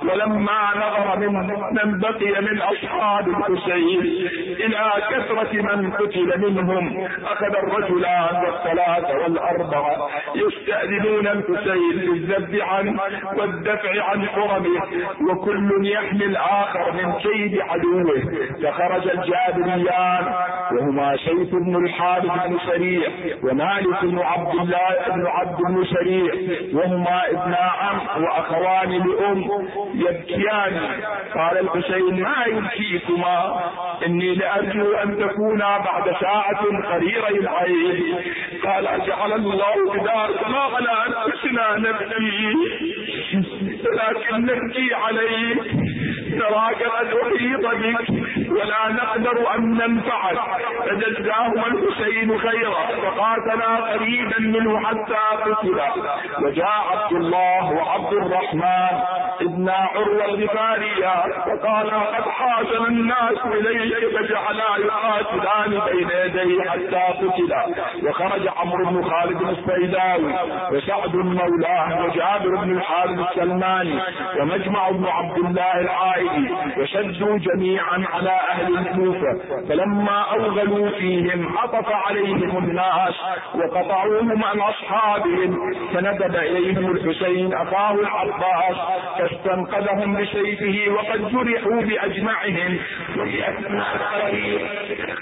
ولما نظر من من بقي من أصحاب الحسين إلى كثرة من قتل منهم أخذ الرجلان والثلاثة والأربعة يستأذنون الحسين بالذب عنه والدفع عن حرمه وكل يحمي الآخر من كيد عدوه. فخرج الجابريان وهما سيف بن الحارث بن سريع ومالك بن عبد الله بن عبد بن سريع وهما ابن عم وأخوان لأم يبكيان. قال الحسين ما يبكيكما إني لأرجو أن تكونا بعد ساعة قريري العين. قال جعل الله بدارك ما على أنفسنا نبكي لكن نبكي عليك. تراك قد احيط بك ولا نقدر أن ننفعك. فجزاهما الحسين خيرا فقاتلا قريبا منه حتى قتل وجاء عبد الله وعبد الرحمن ابن عروة الغفارية فقال قد حاجم الناس إليك فجعلا يقاتلان بين يديه حتى قتلا. وخرج عمرو بن خالد السيداوي وسعد مولاه وجابر بن الحارث السلماني ومجمع بن عبد الله العائدي وشدوا جميعا على أهل الكوفة. فلما أوغلوا فيهم عطف عليهم الناس وقطعوهم عن أصحابهم. فندب إليهم الحسين أخاه العباس فاستنقذهم بسيفه وقد جرحوا اثناء الطريق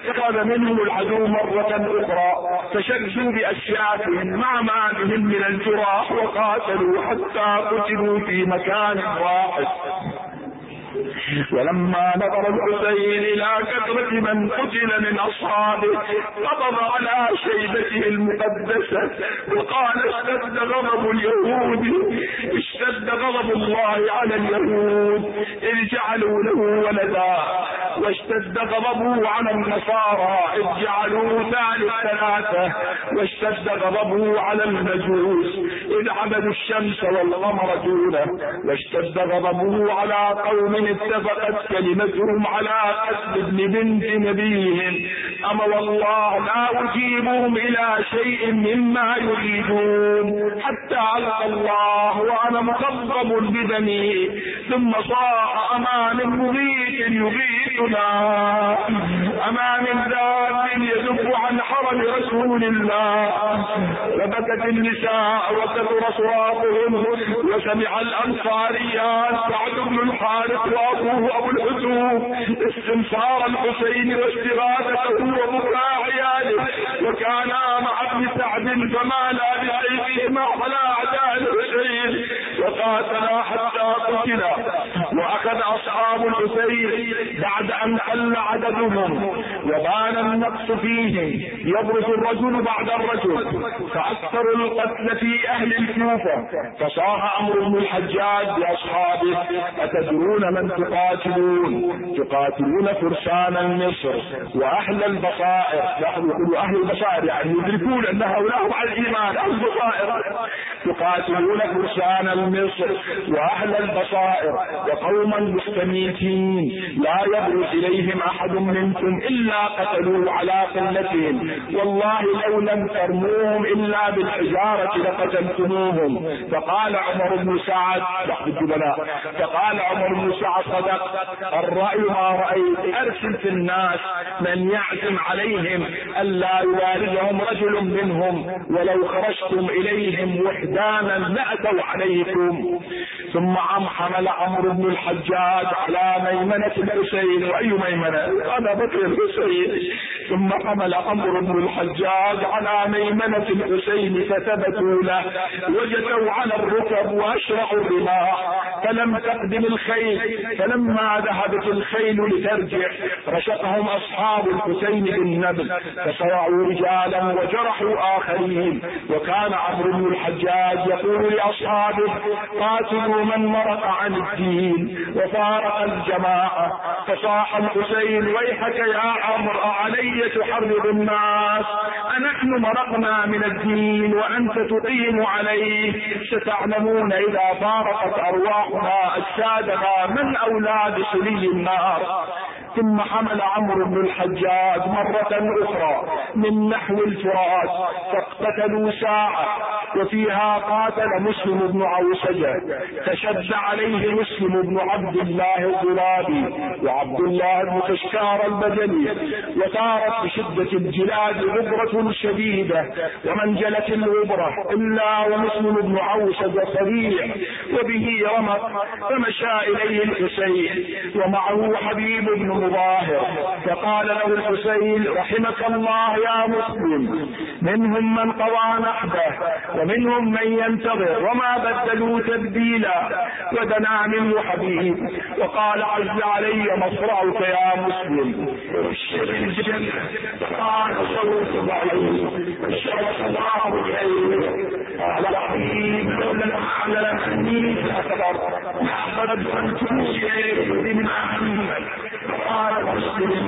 اخذ منهم العدو مرة أخرى فشدوا باشياخهم مع ما بهم من الجراح وقاتلوا حتى قتلوا في مكان واحد. ولما نظر الحسين إلى كثرة من قتل من أصحابه قبض على شيبته المقدسة وقال اشتد غضب اليهود اشتد غضب الله على اليهود إذ جعلوا له ولدا واشتد غضبه على النصارى إذ جعلوا ثالث ثلاثة واشتد غضبه على المجوس إذ عبدوا الشمس والقمر دونه واشتد غضبه على قوم اتفقت كلمتهم على قتل ابن بنت نبيهم أما والله لا أجيبهم إلى شيء مما يريدون. حتى علق الله وأنا مخضب بدمي ثم صاح أمام مغيث يغيثنا. أمام ذات يذب عن حرم رسول الله. فبكت النساء وكثر صراخهم وسمع الانصاريان سعد بن الحارث وابوه أبو الحسوب استنصار الحسين واستغاثته وبكاء عياله. وكانا مع ابن سعد فمالا بسيفهما على اعداء الحسين. وقاتلا حتى قتلا فأخذ أصحاب الحسين بعد أن قل عددهم وبان النقص فيهم يبرز الرجل بعد الرجل فأكثر القتل في أهل الكوفة فصاح أمر بن الحجاج لأصحابه أتدرون من تقاتلون؟ تقاتلون فرسان مصر وأهل البصائر. يقول أهل البصائر يعني يدركون أن هؤلاء على الإيمان. أهل البصائر. تقاتلون فرسان مصر وأهل البصائر. وقوما مستميتين لا يبرز إليهم أحد منكم إلا قتلوا على قلتهم. والله لو لم ترموهم إلا بالحجارة لقتلتموهم. فقال عمر بن سعد فقال عمر بن سعد صدق. الرأي ما رأيت. أرسل في الناس من يعزم عليهم ألا يواردهم رجل منهم ولو خرجتم إليهم وحدانا لأتوا عليكم. ثم عم حمل عمرو بن الحجاج على ميمنة الحسين وأي ميمنة؟ أنا بكر الحسين ثم حمل عمرو بن الحجاج على ميمنة الحسين فثبتوا له. وجدوا على الركب وأشرعوا الرماح فلم تقدم الخيل. فلما ذهبت الخيل لترجع رشقهم أصحاب الحسين بالنبل. فصرعوا رجالا وجرحوا آخرين. وكان عمرو بن الحجاج يقول لأصحابه قاتلوا من مرق عن الدين. وفارق الجماعة. فصاح الحسين ويحك يا عمرو علي تحرض الناس؟ أنحن مرقنا من الدين وأنت تقيم عليه. ستعلمون إذا فارقت أرواحنا أجسادنا من أولاد سلي النار. ثم حمل عمرو بن الحجاج مرة أخرى من نحو الفرات فاقتتلوا ساعة. وفيها قاتل مسلم بن عوسجة فشد عليه مسلم بن عبد الله الضرابي وعبد الله بن كشكار البجلي وثارت بشدة الجلاد غبرة شديدة ومنجلة الغبرة إلا ومسلم بن عوسجة صريع وبه رمق فمشى إليه الحسين ومعه حبيب بن مظاهر فقال له الحسين رحمك الله يا مسلم منهم من قضى نحبه ومنهم من ينتظر وما بدلوا تبديلا ودنا منه حبيب وقال عز علي مصرعك يا مسلم. قال صوت ضعيف الشمس الله اكبر قال مسلم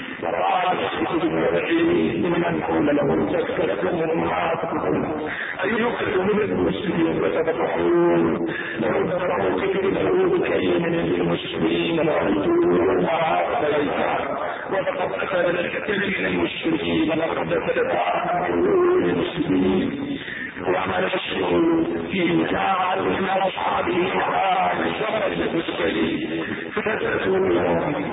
الناس فقال من قول له تكتم يخرجوا من المسلمين فتفتحون لو ذكروا كتبه كي من المسلمين وأنتم ما وفقد أكل الكثير من المشركين لقد تدعوا المسلمين وعمل الشغل في مساعد من أصحابه وعلى شرف المسلمين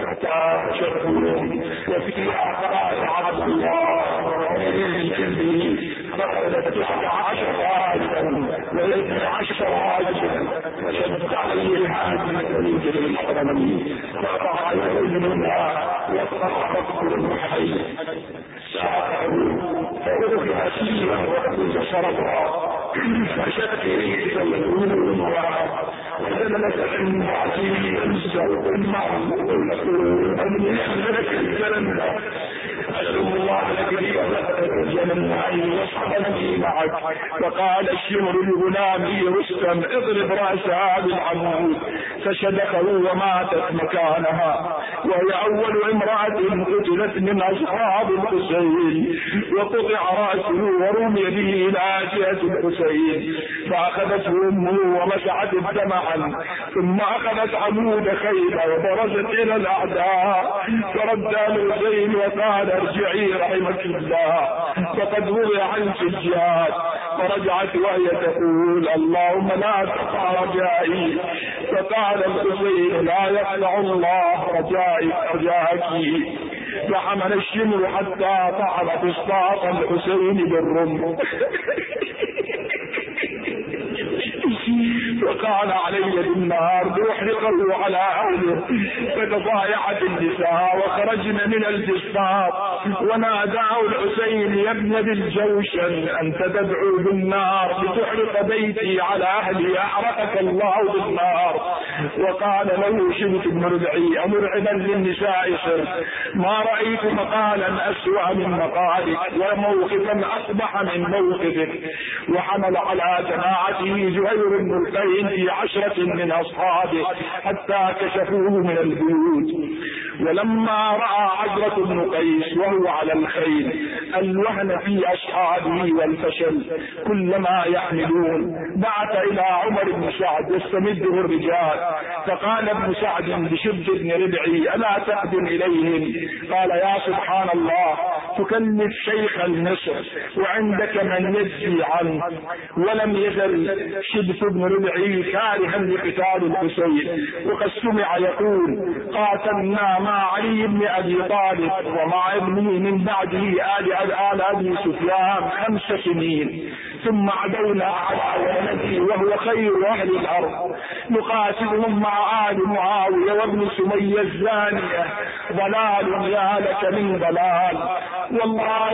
حتى شرفون وفي أعقاب عبد الله من جنبه فقد تسعة عشر راجلا واثنى عشر راجلا وشدت عليه الحاجة من جبل الحرمين وقطع يده منها وصرخ كل حي ساعته فأخذ أسيرا وأخذ شرفا فشد إليه فيقول وزلت عند عزيز ينزل المعروف يقول أن يحملك الجنة أسأل الله معك فقال الشمر لغلامه رستم اضرب رأسها بالعمود فشدخه وماتت مكانها. وهي أول امرأة قتلت من أصحاب الحسين. وقطع رأسه ورمي به إلى جهة الحسين. فأخذته أمه ومسحت الدم عنه. ثم أخذت عمود خيبة وبرزت إلى الأعداء. فرد الحسين وقال ارجعي رحمك الله. فقد روي عنك الجهاد فرجعت وهي تقول اللهم لا تقع رجائي. فقال الحسين لا يقلع الله رجائك. فحمل الشمر حتى طعن فسطاط الحسين بالرمح وقال علي بالنهار لأحرقه على عونه فتضايعت النساء وخرجن من الجسار. وناداه الحسين يا ابن ذي الجوشن أنت تدعو بالنار لتحرق بيتي على أهلي أحرقك الله بالنار. وقال له شبت بن ربعي أمرعبا للنساء صرت ما رأيت مقالا أسوأ من مقالك وموقفا أصبح من موقفك. وحمل على جماعته زهير بن في عشرة من أصحابه حتى كشفوه من البيوت. ولما رأى عجرة بن قيس وهو على الخيل ألوهن في أصحابه والفشل. كلما يحملون بعث إلى عمر بن سعد يستمده الرجال. فقال ابن سعد بشد بن ربعي ألا تقدم إليهم؟ قال يا سبحان الله تكلف شيخ مصر وعندك من يجزي عنه. ولم يزل شبث بن ربعي كارها لقتال الحسين. وقد سمع يقول قاتلنا علي بن أبي طالب ومع ابنه من بعده آل آل أبي سفيان خمس سنين. ثم عدونا على ولده وهو خير أهل الأرض. نقاتلهم مع آل معاوية وابن سمية الزانية. ضلال يا لك من ضلال. والله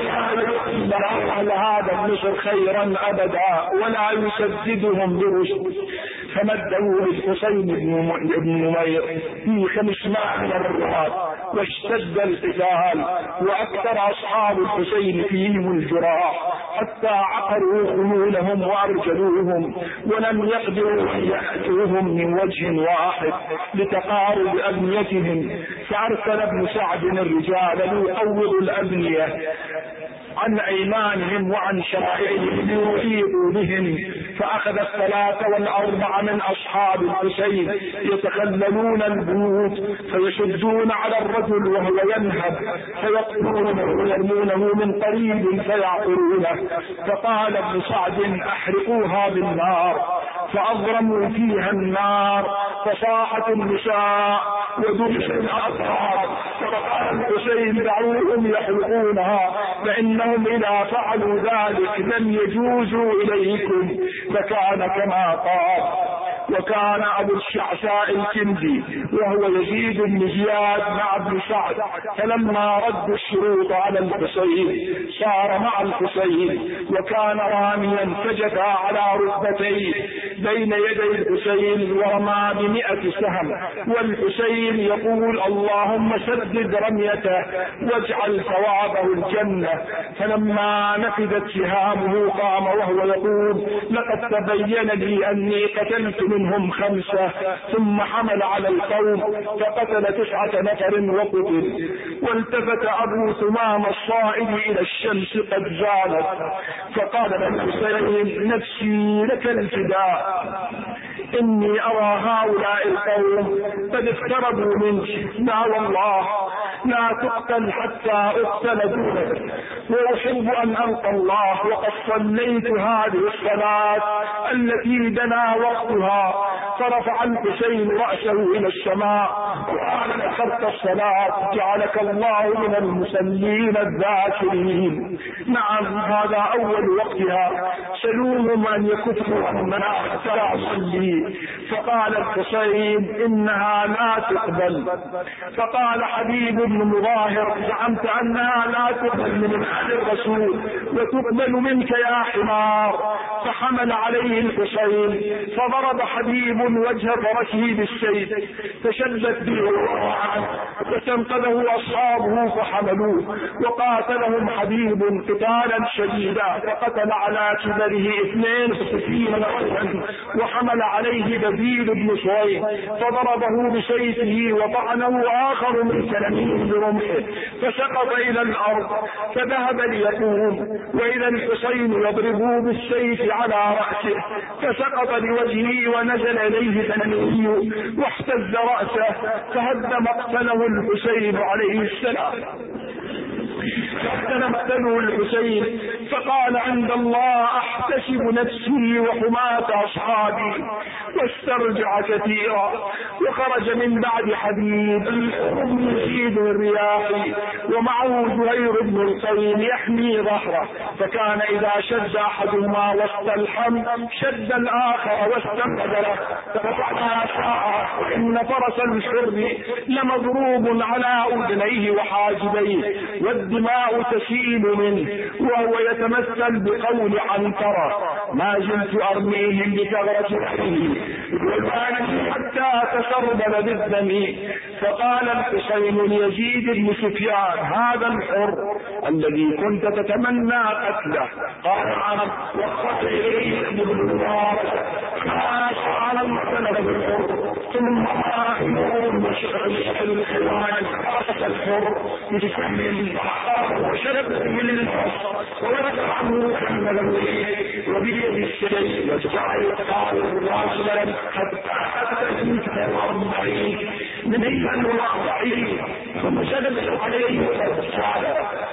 لا أهل هذا النصر خيرا ابدا ولا يسددهم برشد. فمدوا للحسين بن نمير في خمسمائة من الرهات واشتد القتال. وأكثر أصحاب الحسين فيهم الجراح حتى عقروا خيولهم وأرجلوهم ولم يقدروا أن يأتوهم من وجه واحد لتقارب ابنيتهم فأرسل ابن سعد الرجال ليقوضوا الابنيه عن أيمانهم وعن شرائعهم ليحيطوا بهم فأخذ الثلاثه والاربعه من أصحاب الحسين. يتخللون البيوت فيشدون على الرجل وهو ينهب. فيقتلونه ويرمونه من قريب فيعقرونه فقال ابن سعد أحرقوها بالنار. فاضرموا فيها النار. فصاحت النساء ودرس الاطراف فقال الحسين دعوهم يحرقونها فانهم اذا فعلوا ذلك لم يجوزوا إليكم فكان كما قال. وكان أبو الشعشاء الكندي وهو يزيد بن زياد مع ابن سعد. فلما ردوا الشروط على الحسين صار مع الحسين. وكان راميا فجثى على ركبتيه بين يدي الحسين ورمى بمئة سهم. والحسين يقول اللهم سدد رميته واجعل ثوابه الجنة. فلما نفذت سهامه قام وهو يقول لقد تبين لي أني قتلت منهم خمسة ثم حمل على القوم فقتل تسعة نفر وقتل. والتفت أبو ثمام الصائد إلى الشمس قد زالت. فقال الحسين نفسي لك الفداء. إني أرى هؤلاء القوم قد اقتربوا منك. لا والله لا تقتل حتى أقتل دونك. وأحب أن ألقى الله وقد صليت هذه الصلاة التي دنا وقتها. فرفع الحسين رأسه إلى السماء. وقال أخذت الصلاة جعلك الله من المسلين الذاكرين. نعم هذا أول وقتها. سلوهم ان يكفوا عنا حتى أصلي. فقال الحسين إنها لا تقبل. فقال حبيب بن مظاهر زعمت أنها لا تقبل من أهل الرسول وتقبل منك يا حمار. فحمل عليه الحسين فضرب حبيب وجه فرسه بالسيف فشدت به فاستنقذه أصحابه فحملوه وقاتلهم حبيب قتالا شديدا. فقتل على كبره اثنين رجلا وحمل عليه بذيل بن سويد فضربه بسيفه وطعنه آخر من كلمه برمحه. فسقط إلى الأرض فذهب ليقوم. واذا الحسين يضربه بالسيف على رأسه. فسقط لوجهه ونزل إليه تنميه واحتز رأسه فهد مقتله الحسين عليه السلام. فتنمثله الحسين فقال عند الله احتسب نفسي وحماة أصحابي واسترجع كثيرا وخرج من بعد حبيب يزيد الرياح ومعه زهير بن القيم يحمي ظهره فكان إذا شد أحدهما واستلحم شد الآخر واستمد له ان فرس الحر لمضروب على أذنيه وحاجبيه والدماء تسيل منه وهو يتمثل بقول عنترة. ما زلت أرميهم بثغرة عيني حتى تسربل بالدم. فقال الحسين ليزيد بن سفيان هذا الحر الذي كنت تتمنى قتله. قال عرب وقت إليه ابن المبارك ما على المختلف بالحر ثم يقول مشرعية الحيوان حرس الحر وشرب من الحصر ورجع عنه حمل وبيد الشيء وجعل يقال راسلا حتى حتى انتهى الاربعين من أيام الاربعين ثم شدد عليه وسعد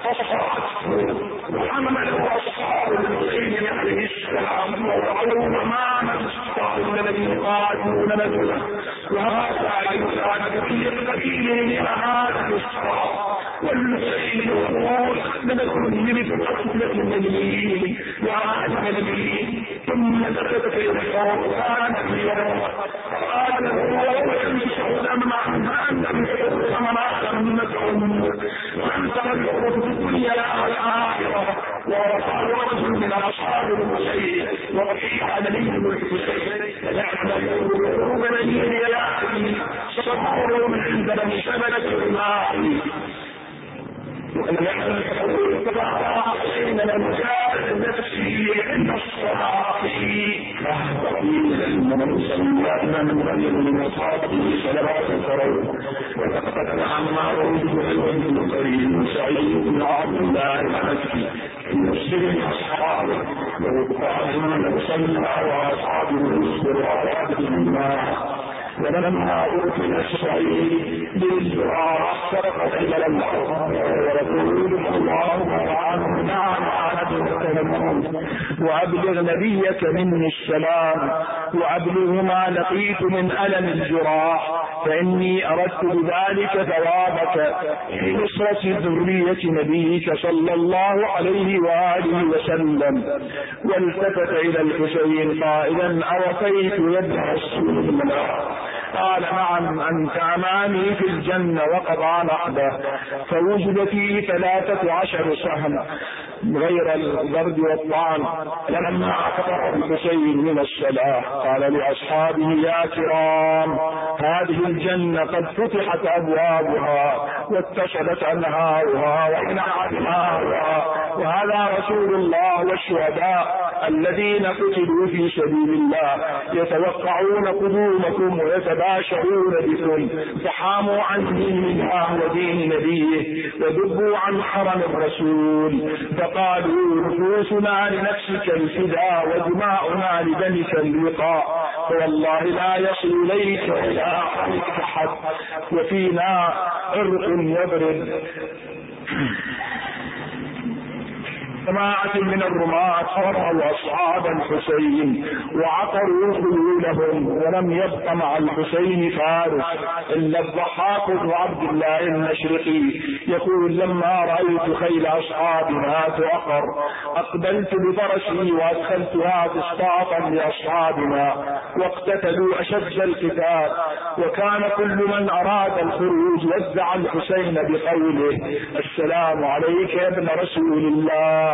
فصعته وحمله اصحاب الحسين عليه السلام ووضعوه امام الصحابه الذين يقاتلون مثله وهذا يكاد في قتيل هذا الصحابه والحسين يقول لنكن من قتلة النبيين وعاد النبيين ثم سكت الحوار كان في قال هو يمسح لما أن وما أمتهم وأنت الحروف الدنيا والآخرة. ورفع رجل من أصحاب الحسين وقيل علي بن الحسين فنعم بني ياتي صبر عند شبلة الماء حين لم جاهد نفسي عند الصلاة من غير من أصحابه صلوات الفرور وتقتل عمار بن الكريم سعيد بن عبد الله المكي المسلم أصحابه وقال صلى وأصحابه على عبد الله ولما أرسل الشعير بالزرار سرق إلى الأرض. ويقول اللهم عنه نعم على وأبلغ نبيك مني السلام وأبلغ ما لقيت من ألم الجراح فإني أردت بذلك ثوابك. في نصرة ذرية نبيك صلى الله عليه وآله وسلم. والتفت إلى الحسين قائلا أوفيت يد رسول الله؟ قال نعم أنت أمامي في الجنة وقضى نحبه فوجد فيه ثلاثة عشر سهم غير البرد والطعام. لما اعتبر الحسين من الصلاة قال لأصحابه يا كرام هذه الجنة قد فتحت أبوابها واتصلت أنهارها وانعت وهذا رسول الله والشهداء الذين قتلوا في سبيل الله يتوقعون قدومكم ويتباشرون بكم فحاموا عن دين الله ودين نبيه ودبوا عن حرم الرسول فقالوا نفوسنا لنفسك الفداء ودماؤنا لدمك اللقاء فوالله لا يصل إليك ولا احد وفينا عرق يبرد. جماعة من الرماة فرعوا أصحاب الحسين وعقروا خيولهم ولم يبق مع الحسين فارس إلا الضحاك بن عبد الله المشرقي. يقول لما رأيت خيل أصحابنا تعقر أقبلت بفرسي وأدخلتها فسطاطا لأصحابنا واقتتلوا أشد القتال. وكان كل من أراد الخروج وزع الحسين بقوله السلام عليك يا ابن رسول الله.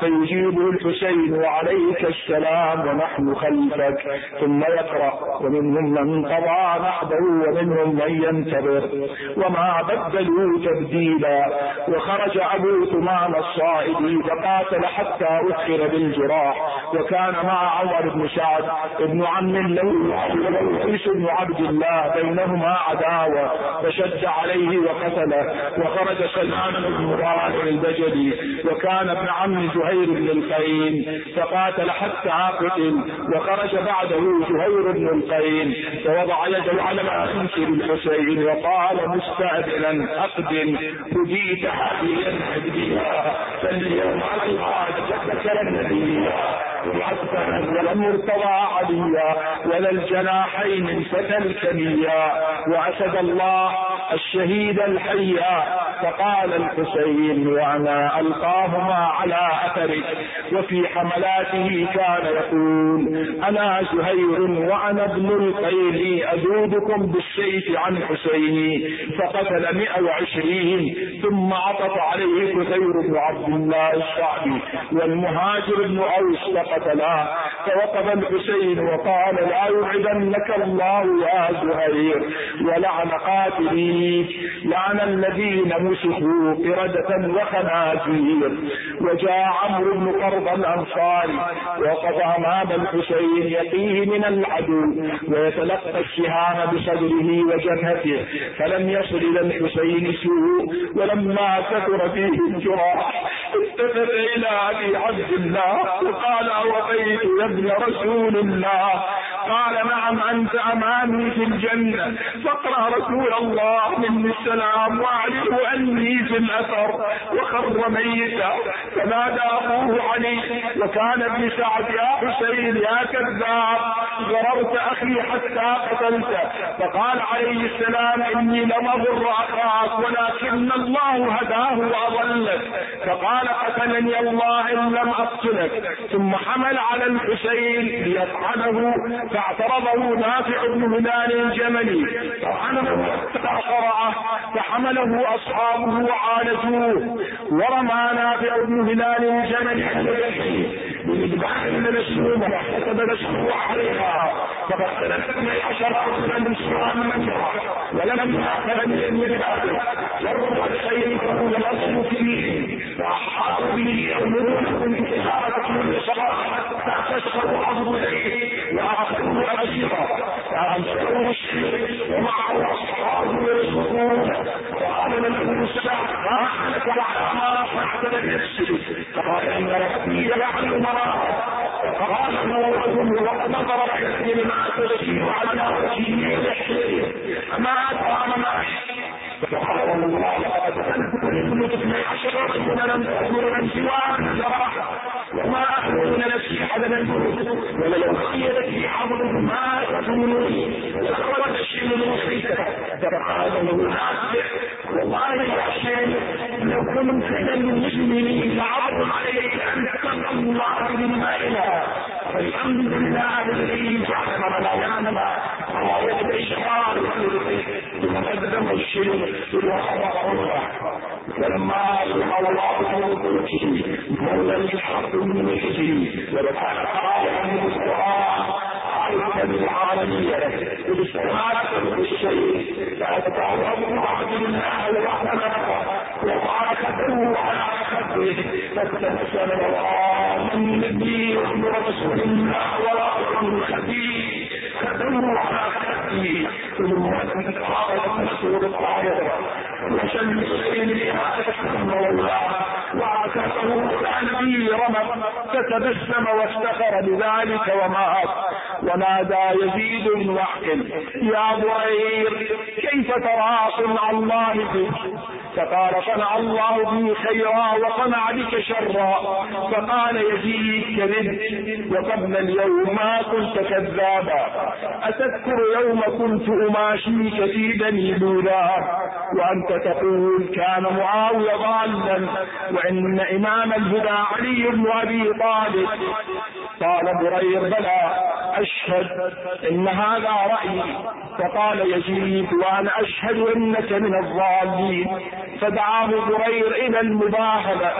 فيجيبه الحسين وعليك السلام ونحن خلفك ثم يقرأ ومنهم من قضى نحبه ومنهم من ينتظر وما بدلوا تبديلا وخرج أبو ثمان الصائدي فقاتل حتى أدخل بالجراح وكان مع عمر بن سعد ابن عم له عيسى بن عبد الله بينهما عداوة فشد عليه وقتله وخرج سلمان بن مراد البجلي وكان ابن عم زهير بن القين فقاتل حتى قتل وخرج بعده زهير بن القين فوضع يده على خنصر الحسين وقال مستأذنا أقدم هديت هذه الهدية فاليوم القاد ذكر النبي. ولم يرتضى عليا ولا الجناحين فتى الكميا وأسد الله الشهيد الحيا فقال الحسين وأنا ألقاهما على اثرك وفي حملاته كان يقول أنا زهير وأنا ابن القيل اذودكم بالسيف عن حسيني فقتل 120 ثم عطف عليه كثير بن عبد الله الشعبي والمهاجر بن أوس فقتلاه فوقف الحسين وقال لا يبعدنك الله يا زهير ولعن قاتلي لعن الذين مسخوا قردة وخنازير. وجاء عمرو بن قرض الأنصاري وقف امام الحسين يقيه من العدو ويتلقى السهام بصدره وجبهته فلم يصل إلى الحسين سوء ولما كثر فيه الجراح التفت إلى أبي عبد الله وقال أوفيت يا ابن رسول الله؟ قال نعم أنت أمامي في الجنة فاقرأ رسول الله مني السلام واعرف أني في الأثر وخر ميتا فنادى اخوه علي وكان ابن سعد يا حسين يا كذاب ضررت أخي حتى قتلته. فقال عليه السلام إني لم أضر أخاك ولكن الله هداه واضلك فقال قتلني الله إن لم أقتلك. ثم حمل على الحسين ليطعنه فاعترضه نافع بن هلال الجملي. فطعنه فحمله أصحابه وعالجوه. ورمى نافع بن هلال الجملي بمذبح من السوم وحسب الأسبوع عليها. فقد اثني عشر رجلا من سوام منها ولما كان يمر جرب الخير فهو فيه فاحاط به بكتابه كل صلاه حتى تسخروا عظم إليه واخذوه اسيرا فامسكوه الشيء ومعه اصحابه يرزقون وقال له الساعة ما حدث فعل نفسه فقال ان ربي يعلم ما فقال نورهم وقد نظر الحسن ما تسير على وجهه يحسن ما ادرى ما فقال الله لقد كنت اثني عشر رجلا لم تأمر من سوى وما أحمل نفسي حدثا ولو خيرت في حضر ما تقولون لخرج من فقال له الناس والله يا كنت من المسلمين لعرض عليك أن تكون الله بمائنا فالحمد لله الذي جعل على يد الاشعار وقدم الشيء ولما سمع الله من مولى الحق من الحجي ودفع آية القرآن آية العالمية بالاستغاثة بالشيء لا تتعرض بعد الله وحده وبركته على خده فتبسم الله من النبي ورسول الله ورسول خبير خده على خده ثم تتعرض مسؤول الطاهر وشمس إليها تسلم الله وعكسه النبي رمى فتبسم وافتخر بذلك ومات ونادى يزيد وحكم يا برير كيف ترى صنع الله بك فقال صنع الله بي خيرا وصنع بك شرا. فقال يزيد كذب وقبل اليوم ما كنت كذابا. أتذكر يوم كنت أماشيك في بني لولا وأنت تقول كان معاوية ضالا وإن إمام الهدى علي بن أبي طالب قال برير بلى أشهد إن هذا رأيي. فقال يزيد وأنا أشهد إنك من الضالين. فدعاه برير إلى المباهلة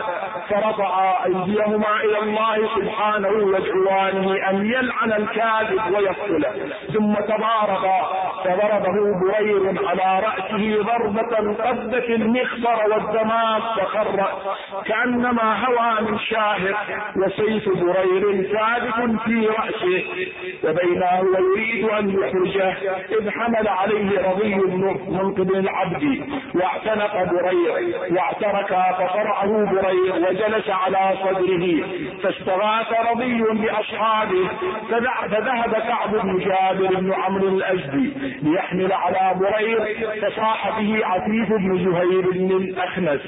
فرفع أيديهما إلى الله سبحانه وجعوانه أن يلعن الكاذب ويقتله. ثم تبارك فضربه برير على رأسه ضربة قدت المخبر والدماغ فخر. كأنما هوى من شاهق وسيف برير حادث في رأسه وبينما هو يريد أن يخرجه إذ حمل عليه رضي بن منقذ العبدي واعتنق برير واعترك فصرعه برير وجلس على صدره فاستغاث رضي بأصحابه فذهب كعب بن جابر بن عمرو الأزدي ليحمل على برير فصاح به عفيف بن زهير بن الأخنس.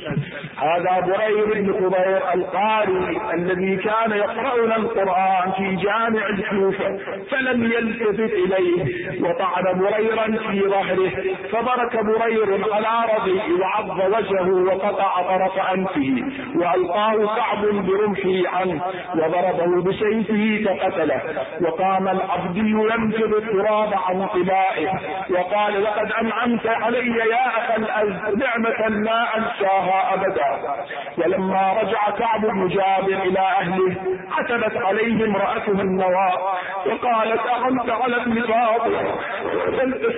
هذا برير بن خضير القاري الذي كان يقرأنا القرآن في جامع الكوفة فلم يلتفت إليه وطعن بريرا في ظهره فبرك برير على رضي وعض وجهه وقطع طرف أنفه وألقاه كعب برمحه عنه وضربه بسيفه فقتله وقام العبدي ينفض التراب عن قبائه وقال لقد أنعمت علي يا أخا الأز نعمة لا أنساها أبدا. ولما رجع كعب بن جابر إلى أهله عتبت عليه امرأته النواة وقالت أغمت على ابن فاطمة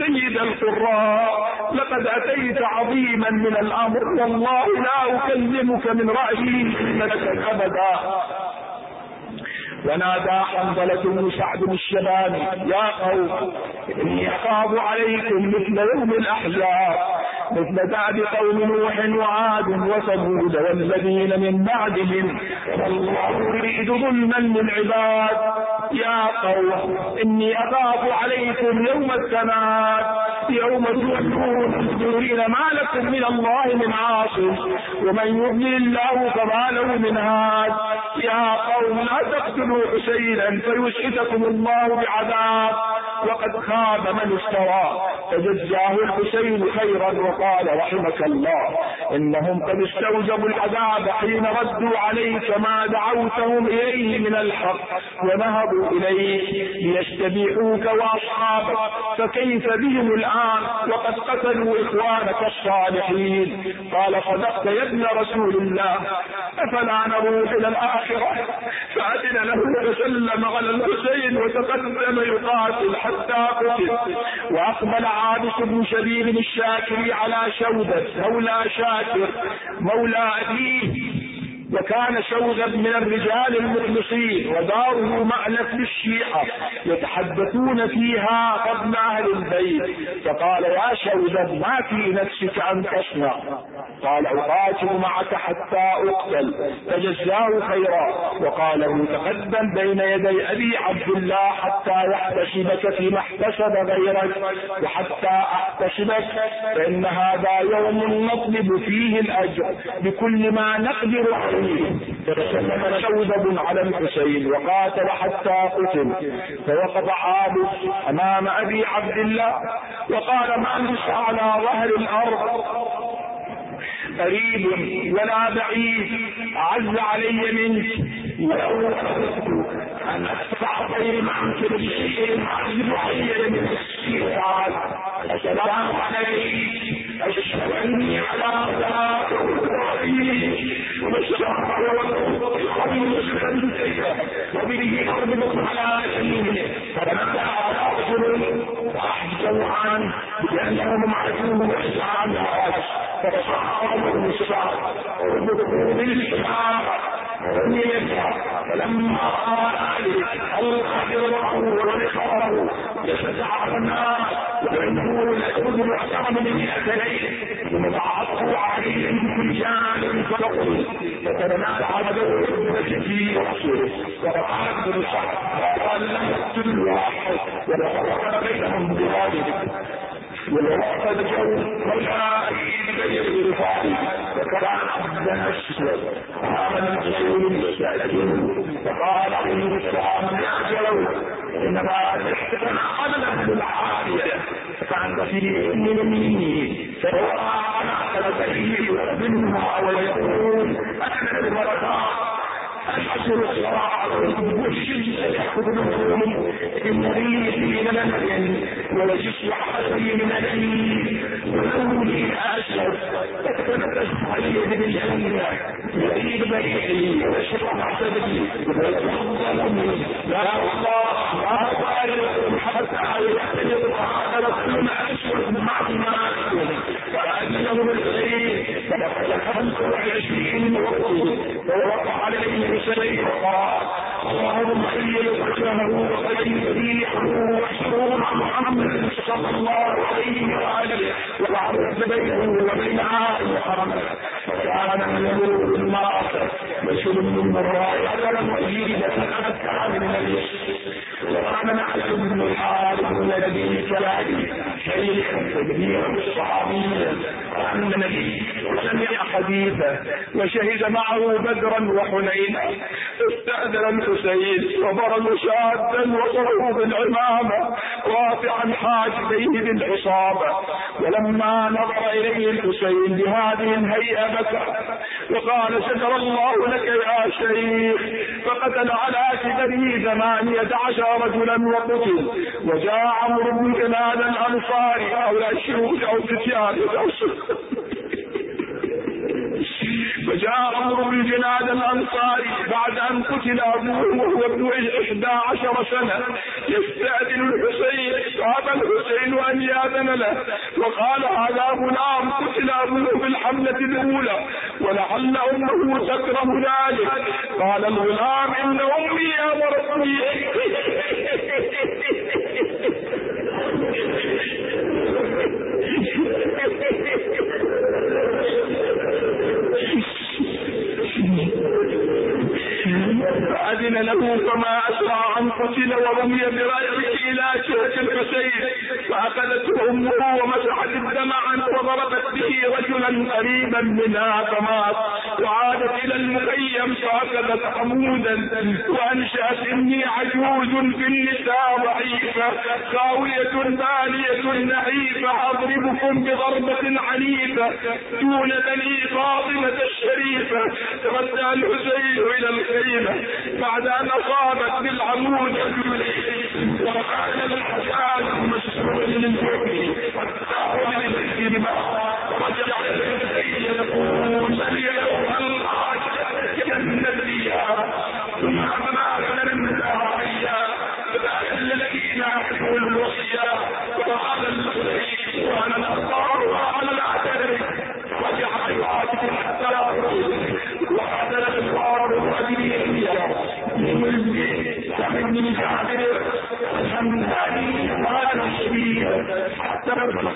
سيد القراء لقد أتيت عظيما من الأمر والله لا أكلمك من رأيي أبدا. ونادى حنظلة بن سعد الشبابي يا قوم إني أخاف عليكم مثل يوم الأحزاب مثل دعب قوم نوح وعاد وثمود والذين من بعدهم والله يريد ظلما للعباد. يا قوم إني أخاف عليكم يوم التناد يوم تولون الدورين ما لكم من الله من عاصم ومن يضلل الله فما له من هاد. يا قوم لا تقتلوا حسينا فيسعدكم الله بعذاب وقد خاب من افترى فجزاه الحسين خيرا وقال رحمك الله. إنهم قد استوجبوا العذاب حين ردوا عليك ما دعوتهم إليه من الحق ونهضوا اليه ليستبيحوك وأصحابك. فكيف بهم الآن؟ وقد قتلوا إخوانك الصالحين. قال صدقت يا ابن رسول الله. أفلا نروح إلى الآخرة؟ فأذن له وسلم على الحسين وتقدم يقاتل حتى قتل. وأقبل عابس بن شبيب الشاكري على شودة مولى شاكر مولى أبيه. وكان شوذب من الرجال المخلصين وداره مألف للشيعة يتحدثون فيها قبل أهل البيت. فقال يا شوذب ما في نفسك أن تصنع؟ قال أقاتل معك حتى أقتل فجزاه خيرا. وقال له تقدم بين يدي أبي عبد الله حتى يحتسبك فيما احتسب غيرك وحتى أحتسبك فإن هذا يوم نطلب فيه الأجر. بكل ما نقدر عليه فتسلم شوذب على الحسين وقاتل حتى قتل. فوقف عابس أمام أبي عبد الله وقال ما على ظهر الأرض؟ قريب ولا بعيد. أعز علي منك. ولو ان ادفع غير عنك بشيء. أعز علي من الشيطان السلام عليك. أشهد أني على ذاك وبه حرب على يمينه فلما على رجل واحجزوا عنه عدوه واسعى الناس فصاروا السعر وردوا بالسعر ولم يدفع فلما راى ذلك القدر ونحره يتسعر الناس وانه ليخرج محترم من يديه ثم عليهم في جانب فلقل فتنازع بدو في رسوله ورآه بن سعد قال لم يقتل الواحد وفرق بينهم بذلك الجو ولا بين الفاضي وكان عبدا اسود قال الرسول يستأذن فقال عليه السلام يا جو انما تحتنا عملا بالعافيه فكان في من مني فهو أنا على سبيل منها ويقول أنا البركات الحسن الصراع يأخذونهم إن لي في نمل ولجسم حسني من أجلي ولوني أسد فتنفس علي بالجنة يريد بيتي وشرع حسدي ويتفضلني لا الله لا أبالغ حتى يختلط هذا رسول أسود مع ما فأنه الخير خمس وعشرين وقت ووقع عليه الحسين وقال اللهم حي ويريحه وحشرون محمد صلى الله عليه وآله. وعرف بينه وبين عائل حرمه وكان من يمر الناس وشرب من الرائحة المؤيدة فكان من اليسر وكان معه بن الحارث الذي كلاهي شيخا كبيرا الصحابيا وعن النبي وسمع حديثه وشهد معه بدرا وحنينا استأذن الحسين وبرز شادا وصره بالعمامة رافعا حاجبيه بالعصابة ولما نظر إليه الحسين بهذه الهيئة بكى وقال شكر الله لك يا شيخ. فقتل على كبره ثمانية عشر رجلا وقتل. وجاء عمرو بن جناد الأنصاري هؤلاء الشيوخ أو الفتيان أو فجاء عمرو بن جناد الأنصاري بعد أن قتل أبوه وهو ابن إحدى عشر سنة. يستأذن الحسين فابى الحسين أن يأذن له. وقال هذا غلام قتل أبوه بالحمله الأولى. ولعل أمه تكره ذلك. قال الغلام إن أمي أمرتني. فأذن له فما أسرع عن قتل ورمي برأسه إلى شوك الحسين. فأخذته أمه ومسحت الدم عنه وضربت به رجلا قريبا منها فمات وعادت إلى المخيم فأخذت عمودا وأنشأت إني عجوز في النساء ضعيفة. خاوية بالية نحيفة أضربكم بضربة عنيفة دون بني فاطمة الشريفة. تردى الحسين إلى الخيمة بعد أن أصابت بالعمود. وقال الحسان مسؤول للحكم والتعاون للكلمة ورجع الحسين يقول من يوم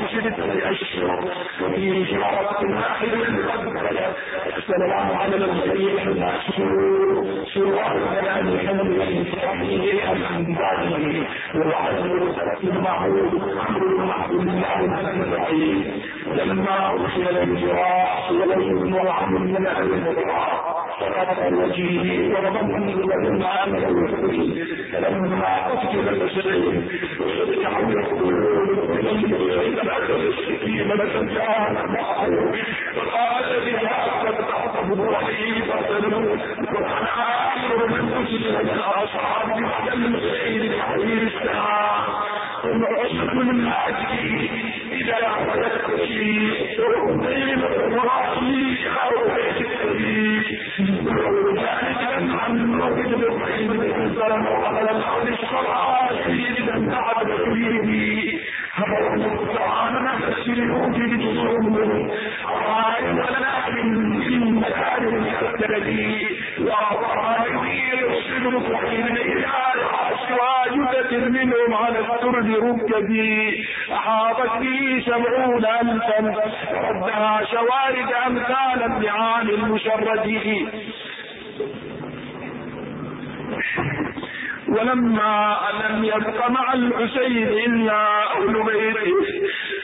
الفراق وإذا أشرف قال مساعد الفتح وشق فيه عمره وعلم جميعا الآن وشدت الأشهر وفي شعرة واحد السلام على المسيح المعشور سوى الكلام الحمد لله عن بعده وعلى المعروف أمر المعروف الرحيم لما أرسل الجراح ولم وعن من المراح فقط وجهه وضمه الذين امنوا به فلما قتل الحسين وفتحوا يقولون السكينة كان معه فقال بها قد تعصب رحيبة وكان آخر من مسلم من أصحاب الحسين الحبيب الساعة وعصب من أجله إذا ولدت شيء وبين رأسي الرحيم الإنسان وعلى الأرض الشرعات إذا تعب فيه تعالى نفسره في جسومه عائل ولكن من مكان الذي وعائل يرسل حين إلى واجدة منهم على السرد ركبي أحاطت به سبعون ألفا ردها شوارد أمثال النعام المشردين. Thank you. ولما لم يبق مع الحسين إلا أهل بيته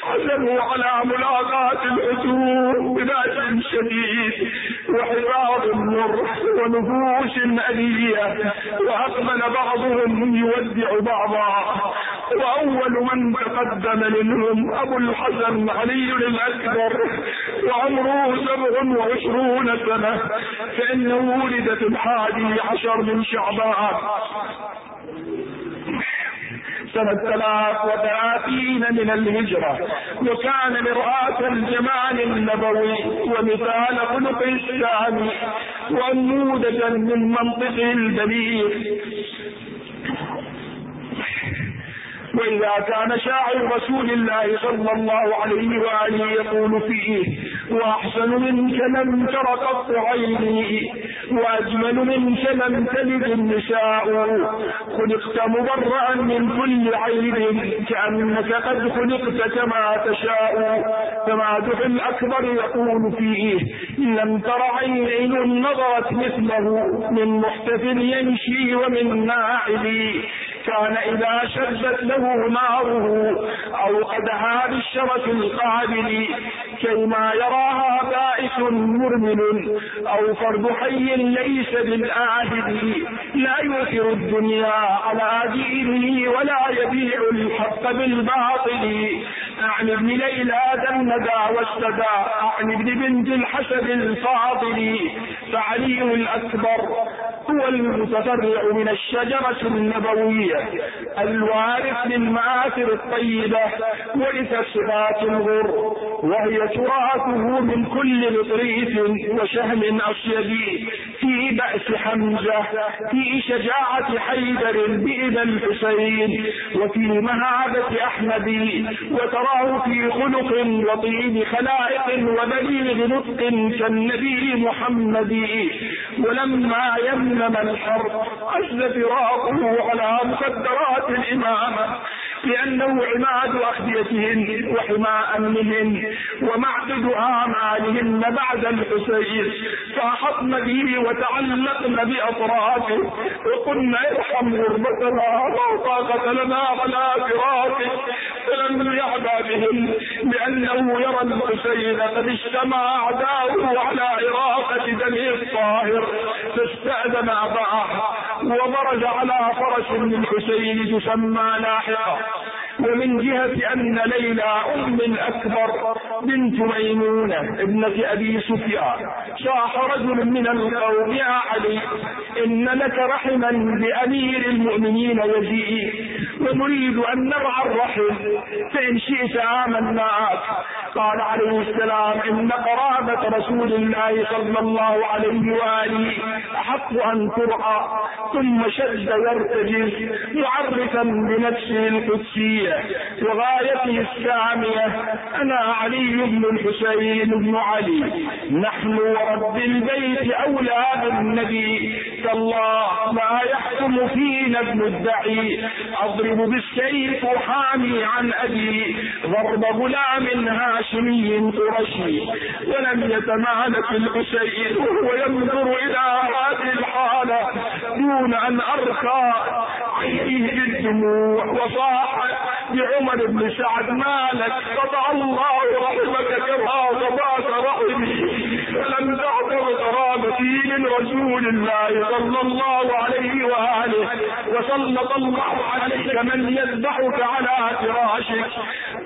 عزموا على ملاقاة العدو بباس شديد وحفاظ النور ونفوس ألية وأقبل بعضهم يودع بعضا. وأول من تقدم منهم أبو الحسن علي الأكبر وعمره سبع وعشرون سنة فإنه ولد في الحادي عشر من شعبان. سنة ثلاث وثلاثين من الهجرة وكان مرآة الجمال النبوي ومثال خلق الإسلام وأنموذجا من منطقه البليغ. وإذا كان شاعر رسول الله صلى الله عليه وآله يقول فيه وأحسن منك لم تر قط عيني وأجمل منك لم تلد النساء. خلقت مبرأ من كل عيب كأنك قد خلقت كما تشاء. فما الأكبر يقول فيه لم تر عين نظرت مثله من محتف يمشي ومن ناعل. كان إذا شدت له ناره أوقدها بالشرف القابل كيما يراها بائس مرمل أو فرد حي ليس بالآهد لا يؤثر الدنيا على دينه ولا يبيع الحق بالباطل. عن ابن ليلى ذا الندى والسدى عن ابن بنت الحسد الفاضل فعلي الأكبر هو المتفرع من الشجرة النبوية الوارث للمآثر الطيبة ورث الصفات الغر وهي تراثه من كل لطريف وشهم أصيد في بأس حمزة في شجاعة حيدر بإذا الحسين وفي مهابة أحمد وتراه في خلق وطيب خلائق وبليغ نطق كالنبي محمد ولما يمنم الحرب عز فراقه على مخدرات الإمامة. لأنه عماد أخديتهن وحمى أمنهن ومعدد آمالهن بعد الحسين. فأحطن به وتعلقن بأطرافه وقلن ارحم غربتنا لا طاقة لنا على فراقه فلم يعبى بهم لأنه يرى الحسين قد اجتمع أعداؤه على إراقة دمه الطاهر. فاستأذن أباه وبرز على فرس للحسين تسمى لاحقة. out. ومن جهة أن ليلى أم الأكبر بنت ميمونة ابنة أبي سفيان. صاح رجل من القوم يا علي إن لك رحما لأمير المؤمنين يزيد ونريد أن نرعى الرحم فإن شئت آمناك قال عليه السلام إن قرابة رسول الله صلى الله عليه وآله أحق أن ترعى ثم شد يرتجز معرفا بنفسه القدسية. وغايته السامية أنا علي بن الحسين بن علي. نحن ورب البيت أولى بالنبي تالله ما يحكم فينا ابن الدعي. أضرب بالسيف حامي عن أبي. ضرب غلام هاشمي قرشي. ولم يتمالك الحسين وهو ينظر إلى هذه الحالة دون أن أرخى. عينيه بالدموع وصاح. بعمر بن سعد مالك قطع الله رحمك كما قطعت رحمي. فلم تعتر قرابتي من رسول الله صلى الله عليه وآله وسلط الله عليك من يذبحك على فراشك.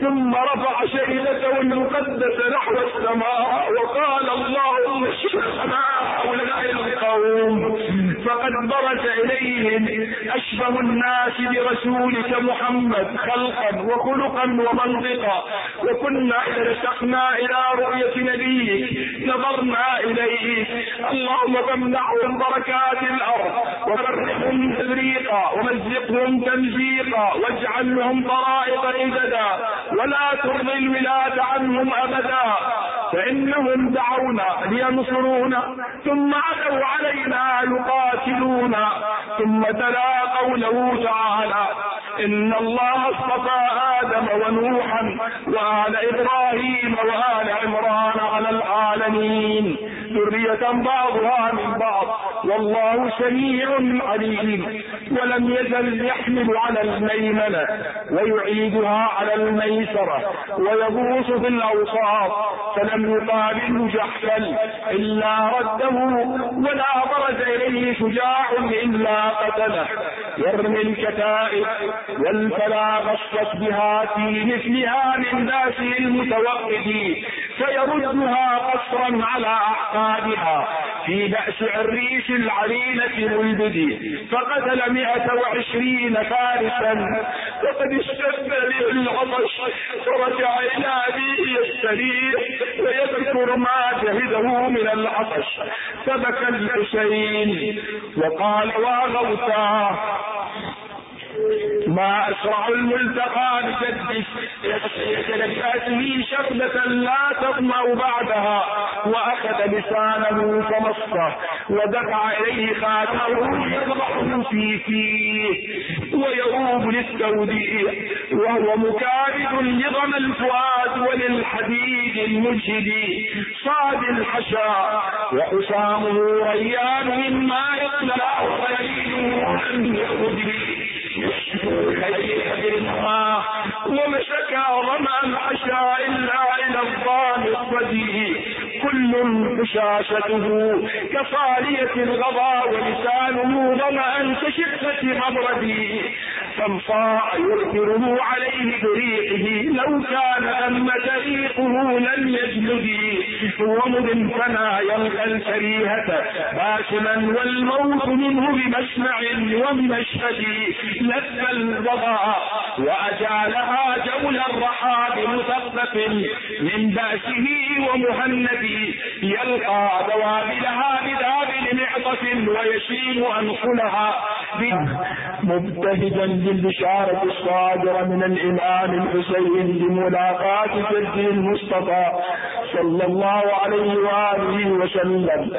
ثم رفع شهدته المقدسه نحو السماء وقال اللهم اشفنا هؤلاء القوم. فقد برز إليهم أشبه الناس برسولك محمد خلقا وخلقا ومنطقا. وكنا إذا اشتقنا إلى رؤية نبيك نظرنا اليه اللهم فامنعهم بركات الأرض وفرحهم تفريقا ومزقهم تمزيقا واجعلهم طرائق عددا ولا ترضي الولاد عنهم أبدا. فإنهم دعونا لينصرونا ثم عتوا علينا يقاتلونا ثم تلا قوله تعالى إن الله اصطفى آدم ونوحا وآل إبراهيم وآل عمران على العالمين. ذرية بعضها من بعض. والله سميع عليم. ولم يزل يحمل على الميمنة ويعيدها على الميسرة ويغوص في الأوساط فلم يقابله جحفل إلا رده ولا برز إليه شجاع إلا قتله. يرمي الكتائب والفلا غصت بها في مثلها من داسه المتوقد فيردها قصرا على أحقابها في بأس عريش العليلة ملبدي فقتل مئة وعشرين فارسا. وقد اشتد به العطش ورجع إلى أبيه يستريح ويذكر ما جهده من العطش. فبكى الحسين وقال واغوتاه ما أسرع الملتقى بجد يتلفاته شربة لا تطمع بعدها وأخذ لسانه فمصه ودفع إليه خاتمه يضعه في فيه ويؤوب للتوديع وهو مكابد لضم الفؤاد وللحديد المجهد صاد الحشا وحسامه ريان مما يطلع خليله لم يخرج ومشكى ظمأ الحشا إلا إلى الظان الصديق كل بشاشته كصالية الغضا ولسانه ظمأ كشقة مبردي فانصاع يؤثره عليه بريقه لو كان أم طريقه لم يجلدي ومذ فنا يلقى الكريهة باسما والموت منه بمسمع ومشهد لف البضاء وأجالها جول الرحى بمثقف من بأسه ومهند يلقى دوابلها معطف ويشيم أنخلها مبتهجا بالبشارة الصادرة من الإمام الحسين بملاقاة جده المصطفى صلى الله عليه وآله وسلم.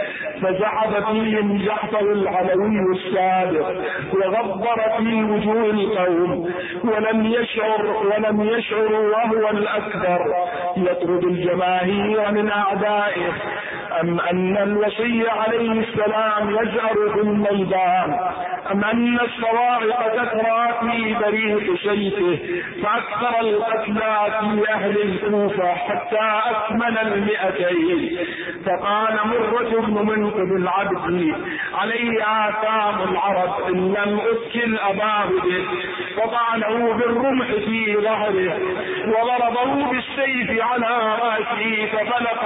فزحف فيهم زحفه العلوي السابق وغبر في وجوه القوم. ولم يشعر ولم يشعر وهو الأكبر. يطرد الجماهير من أعدائه أم أن الوصي عليه السلام يزهر في الميدان أم أن الصواعق تكرى في بريق سيفه فأكثر القتلى في أهل الكوفة حتى أكمل المئتين. فقال مرة بن منقذ العبد عليه آثام العرب إن لم أكل أباه به. وطعنه بالرمح في ظهره وضربه بالسيف على رأسه ففلق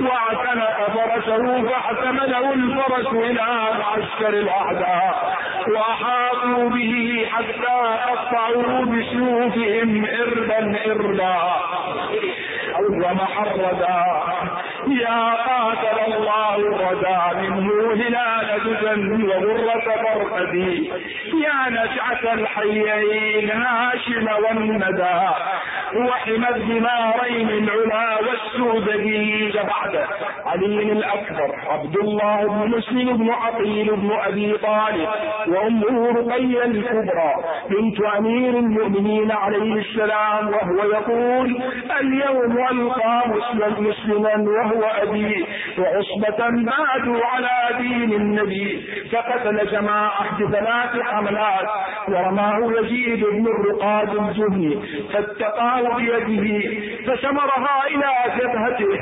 واعتنق فرسه فاحتمله الفرس إلى معسكر الأعداء. وأحاطوا به حتى قطعوا بسيوفهم إربا. إربا ومحردا يا قاتل الله الردى منه هلال دجن وغرة فرقدي يا نشعة الحيين هاشم والندى. وحمى الدمارين العلا والسودجي بعد علي الأكبر عبد الله بن مسلم بن عقيل بن أبي طالب. وأمه رقية الكبرى بنت أمير المؤمنين عليه السلام. وهو يقول اليوم ألقى مسلما وهو أبي وعصبة ماتوا على دين النبي فقتل جماعة بثلاث حملات ورماه يزيد بن الرقاد الجهني فاتقاه بيده فشمرها إلى جبهته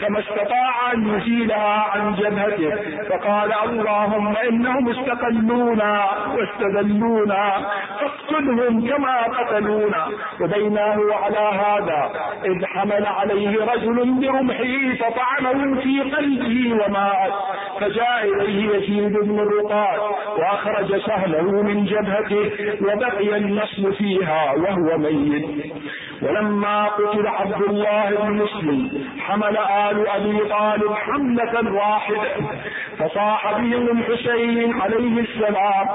فما استطاع أن يزيلها عن جبهته فقال اللهم إنهم استقلونا واستذلونا فاقتلهم كما قتلونا وبيناه على هذا إذ حمل عليه رجل برمحه فطعنه في قلبه ومات فجاء إليه يزيد بن الرقاد وأخرج سهله من جبهته وبقي النسل فيها وهو ميت. ولما قتل عبد الله بن مسلم حمل آل أبي طالب حملة واحدة فصاح بهم الحسين عليه السلام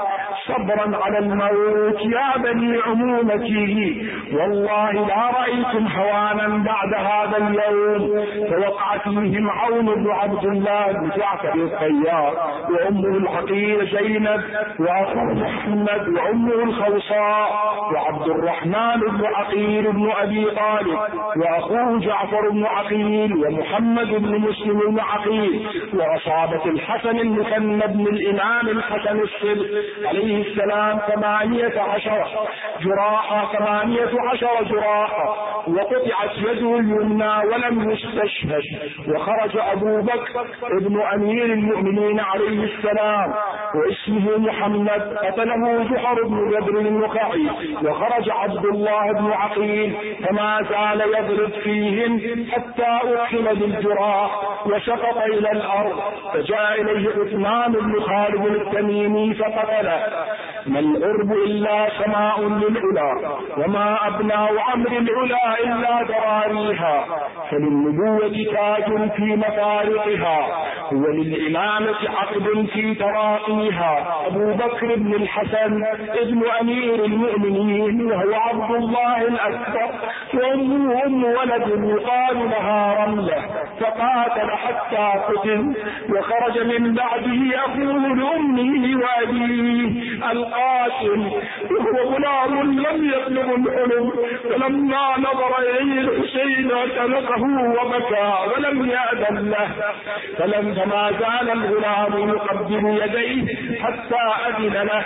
صبرا على الموت يا بني عمومتي والله لا رأيتم هوانا بعد هذا اليوم فوقع فيهم عون بن عبد الله بن جعفر الطيار وأمه الحقير زينب وأخوه محمد وأمه الخوصاء وعبد الرحمن بن عقيل بن أبي طالب وأخوه جعفر بن عقيل ومحمد بن مسلم بن عقيل وعصابة الحسن المثنى بن الإمام الحسن الصدق عليه السلام ثمانية عشر جراحة ثمانية عشر جراحة وقطعت يده اليمنى ولم يستشهد. وخرج أبو بكر ابن أمير المؤمنين عليه السلام واسمه محمد قتله جحر بن بدر النخعي وخرج عبد الله بن عقيل فما زال يضرب فيهم حتى أرحم بالجراح وسقط إلى الأرض فجاء إليه عثمان بن خالد التميمي فقتله. ما القرب إلا سماء للعلا وما أبناء عمر العلا إلا دراريها فللنبوة تاج في مفارقها هو للإمامة عقد في تراقيها. أبو بكر بن الحسن ابن أمير المؤمنين وهو عبد الله الأكبر وأمه أم ولد يقال لها رملة فقاتل حتى قتل وخرج من بعده أخوه لأمه وأبيه القاسم وهو غلام لم يبلغ الحلم فلما نظر إليه الحسين اعتنقه وبكى ولم يأذن له. فلما زال الغلام يقبل يديه حتى أذن له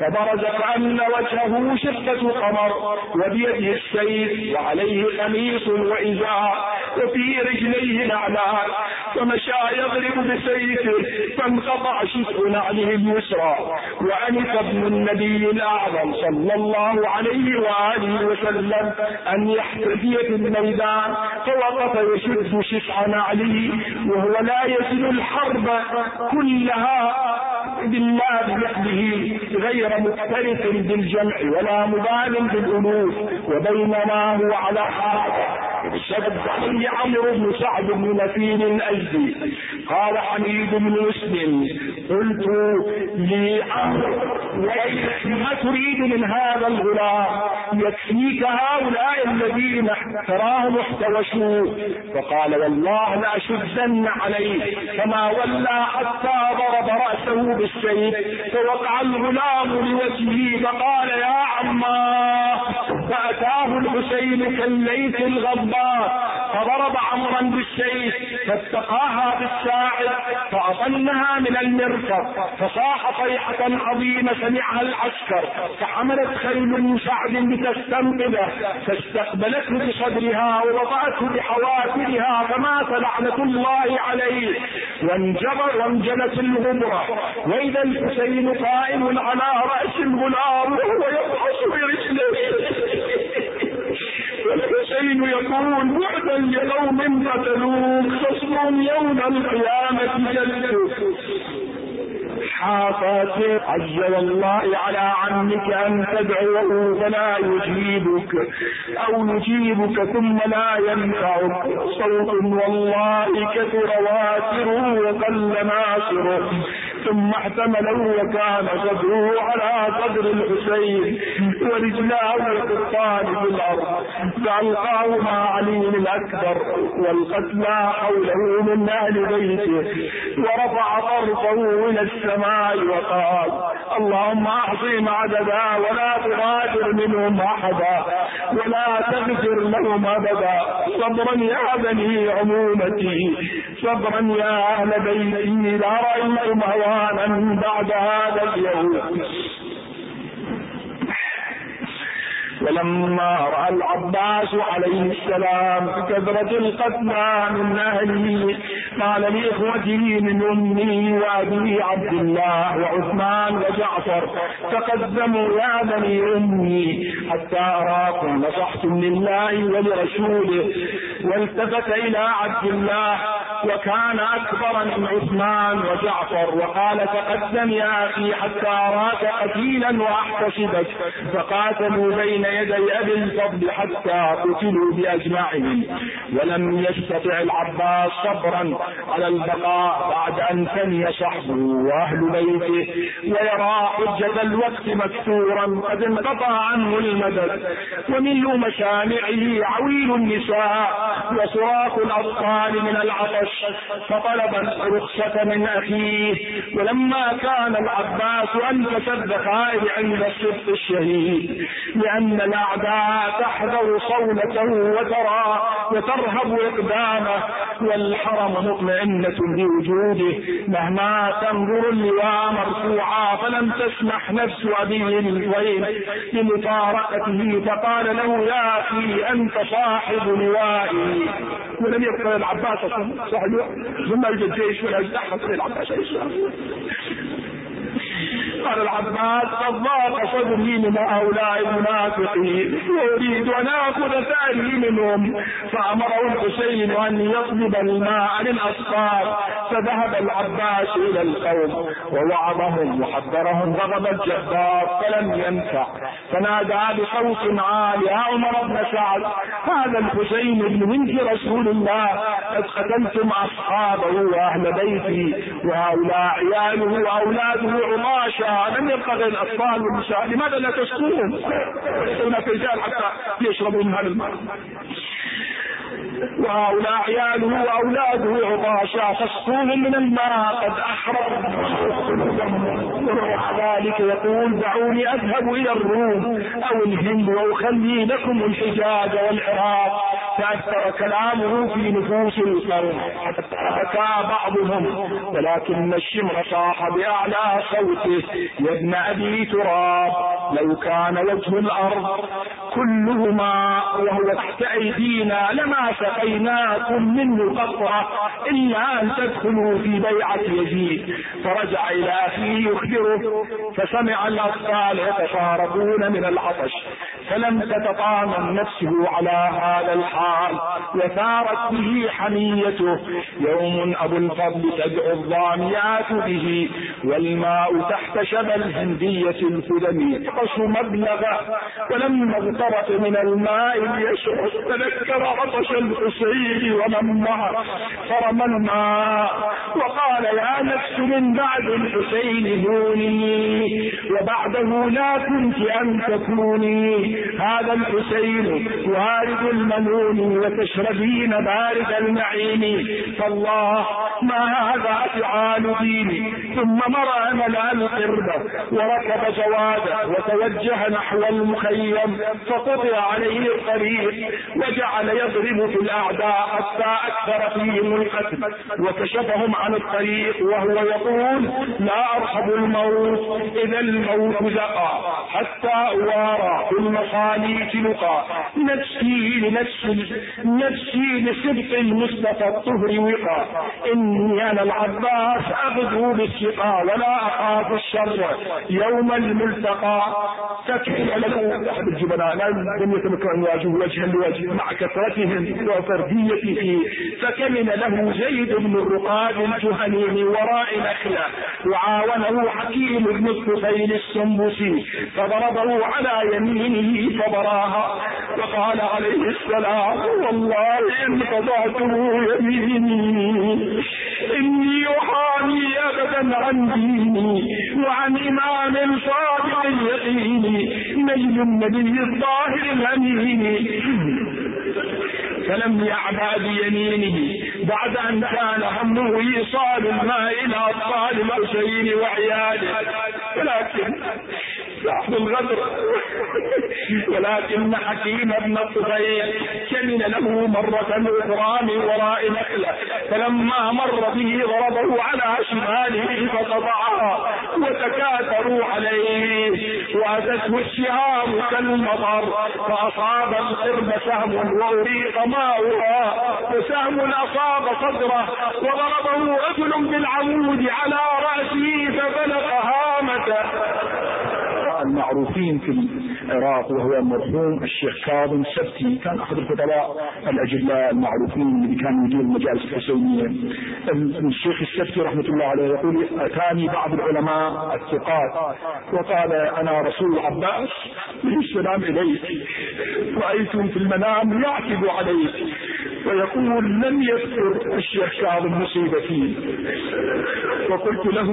فبرز كأن وجهه شقة قمر وبيده السيف وعليه قميص وإزار وفي رجليه نعلان فمشى يضرب بسيفه فانقطع شسع نعله اليسرى وأنف ابن النبي الأعظم صلى الله عليه وآله وسلم أن يحتفي في الميدان فوقف يشد شسع نعله وهو لا يزن الحرب كلها بالله بمثله غير مختلف بالجمع ولا مبال بالألوف وبينما هو على حاجة. شد علي عمرو بن سعد بن نفيل الأجدي قال حميد بن مسلم قلت لعمرو ما تريد من هذا الغلام؟ يكفيك هؤلاء الذين تراهم احتوشوه فقال والله لأشدن عليه. فما ولى حتى ضرب رأسه بالسيف فوقع الغلام لوجهه فقال يا عماه فأتاه الحسين كالليث الغضبان فضرب عمرا بالسيف فاتقاها بالساعد فأطلها من المرفق فصاح صيحة عظيمة سمعها العسكر فحملت خيل سعد لتستنقذه فاستقبلته بصدرها ووضعته بحوافرها فمات لعنة الله عليه. وانجبر وانجلت الغبرة. وإذا الحسين قائم على رأس الغلام وهو يفحص برجله. والحسين يقول بعدا لقوم قتلوك خصم يوم القيامة جلدك حافظ عجل الله على عمك أن تدعوه فلا يجيبك أو يجيبك ثم لا ينفعك. صوت والله كثر واسره وقل ناصره. ثم احتمله وكان صدره على صدر الحسين ورجلاه يقطان في الأرض فالقاه مع علي الأكبر والقتلى حوله من أهل بيته ورفع طرفه إلى السماء وقال اللهم احصهم عددا ولا تغادر منهم أحدا ولا تغفر لهم أبدا صبرا يا بني عمومتي صبرا يا أهل بيتي لا رأيتم هوانا بعد هذا اليوم. ولما رأى العباس عليه السلام بكثره القتلى من أهله قال لاخوته من أمي وأبي عبد الله وعثمان وجعفر تقدموا يا بني أمي حتى أراكم نصحتم لله ولرسوله. والتفت إلى عبد الله وكان أكبر من عثمان وجعفر وقال تقدم يا أخي حتى أراك قتيلا وأحتسبك. فقاتلوا بين يدي أبي الفضل حتى قتلوا بأجمعهم ولم يستطع العباس صبرا على البقاء بعد أن ثني صحبه وأهل بيته ويرى حجة الوقت مكسورا قد انقطع عنه المدد وملء مشامعه عويل النساء وصراخ الأطفال من العطش فطلب الرخصة من أخيه ولما كان العباس أنفس الذخائر عند الصدق الشهيد لأن الأعداء تحذر صولته وترى وترهب إقدامه والحرم مطمئنة بوجوده. مهما تنظر اللواء مرفوعا فلم تسمح نفس أبي الويل. لمفارقته فقال له يا أخي أنت صاحب لوائي. ولم يبقى العباس صاحب ثم يوجد جيش ولا يزدحف العباس قال العباس قد ضاق صدري من هؤلاء المنافقين. واريد أن آخذ ثاني منهم. فأمره الحسين أن يطلب الماء للاصفار فذهب العباس إلى القوم ووعظهم وحذرهم غضب الجبار فلم ينفع. فنادى بصوت عالي يا عمر بن سعد هذا الحسين بن بنت رسول الله. قد قتلتم أصحابه وأهل بيته وهؤلاء عياله وأولاده عماشا لم يبقى غير الأطفال والنساء. لماذا لا تسقوهم؟ هناك رجال حتى يشربوا من هذا الماء. وهؤلاء عياله وأولاده عطاشا فاسقوهم من الماء قد احرق ومع ذلك يقول دعوني أذهب إلى الروم أو الهند واخلي لكم الحجاز والعراق. تاثر كلامه في نفوس القوم حتى بكى بعضهم ولكن الشمر صاح باعلى صوته يا ابن أبي تراب لو كان وجه الأرض كلهما وهو تحت أيدينا لما سقيناكم منه قطرة إلا أن تدخلوا في بيعة يزيد. فرجع إلى أخيه يخبره فسمع الأطفال يتشاركون من العطش فلم تتطامن نفسه على هذا الحال. وثارت به حميته. يوم أبو الفضل تدعو الضاميات به والماء تحت شبى الهندية الخدمي يعطش مبلغه ولما اغترف من الماء ليشرب تذكر عطش الحسين ومن معه. فرمى الماء وقال يا نفس من بعد الحسين هوني وبعده لا كنت أن تكوني. هذا الحسين وارد المنون وتشربين بارد النعيم فالله ما هذا فعال ديني؟ ثم مرى ملا القربة وركب جواده وتوجه نحو المخيم. فقطع عليه الطريق وجعل يضرب في الأعداء حتى أكثر فيهم القتل. وكشفهم عن الطريق وهو يقول لا أرحب الموت. إذا الموت زقى. حتى أوارى في المصاليك لقى. نفسي لنفس نفسي لصدق المصطفى الطهر وقى إني أنا العباس أغدو بالسقى ولا أخاف الشر. يوم الملتقى تكفي له أحد الجبناء لم يتمكن أن يواجه وجها لوجه مع كثرتهم وفرديته. فكمن له زيد بن الرقاد الجهني من وراء نخله وعاونه حكيم بن الطفيل السنبسي فضربه على يمينه فبراها وقال عليه السلام والله ان قضعته يميني إني احامي أبدا عن ديني وعن إمام صادق اليقين. نجل النبي الظاهر الأمين. فلم يعبأ بيمينه بعد أن كان همه إيصال الماء إلى أطفال الحسين وعياله. ولكن صاحب الغدر ولكن حكيم بن الطفيل كمن له مرة أخرى من وراء نخلة فلما مر به ضربه على شماله فقطعها وتكاثروا عليه. وأتته الشهاب كالمطر فأصاب القرب سهم وأريق ماؤها وسهم أصاب صدره وضربه رجل بالعمود على رأسه فبلغ هامته. المعروفين في العراق وهو المرحوم الشيخ كاظم سبتي. كان أحد الخطباء الأجلاء المعروفين اللي كانوا يدير المجالس الحسينية. الشيخ السبتي رحمة الله عليه يقول أتاني بعض العلماء الثقات وقال أنا رسول العباس السلام اليك رأيتم في المنام يعتب عليك. ويقول لم يذكر الشيخ كاظم مصيبتي. وقلت له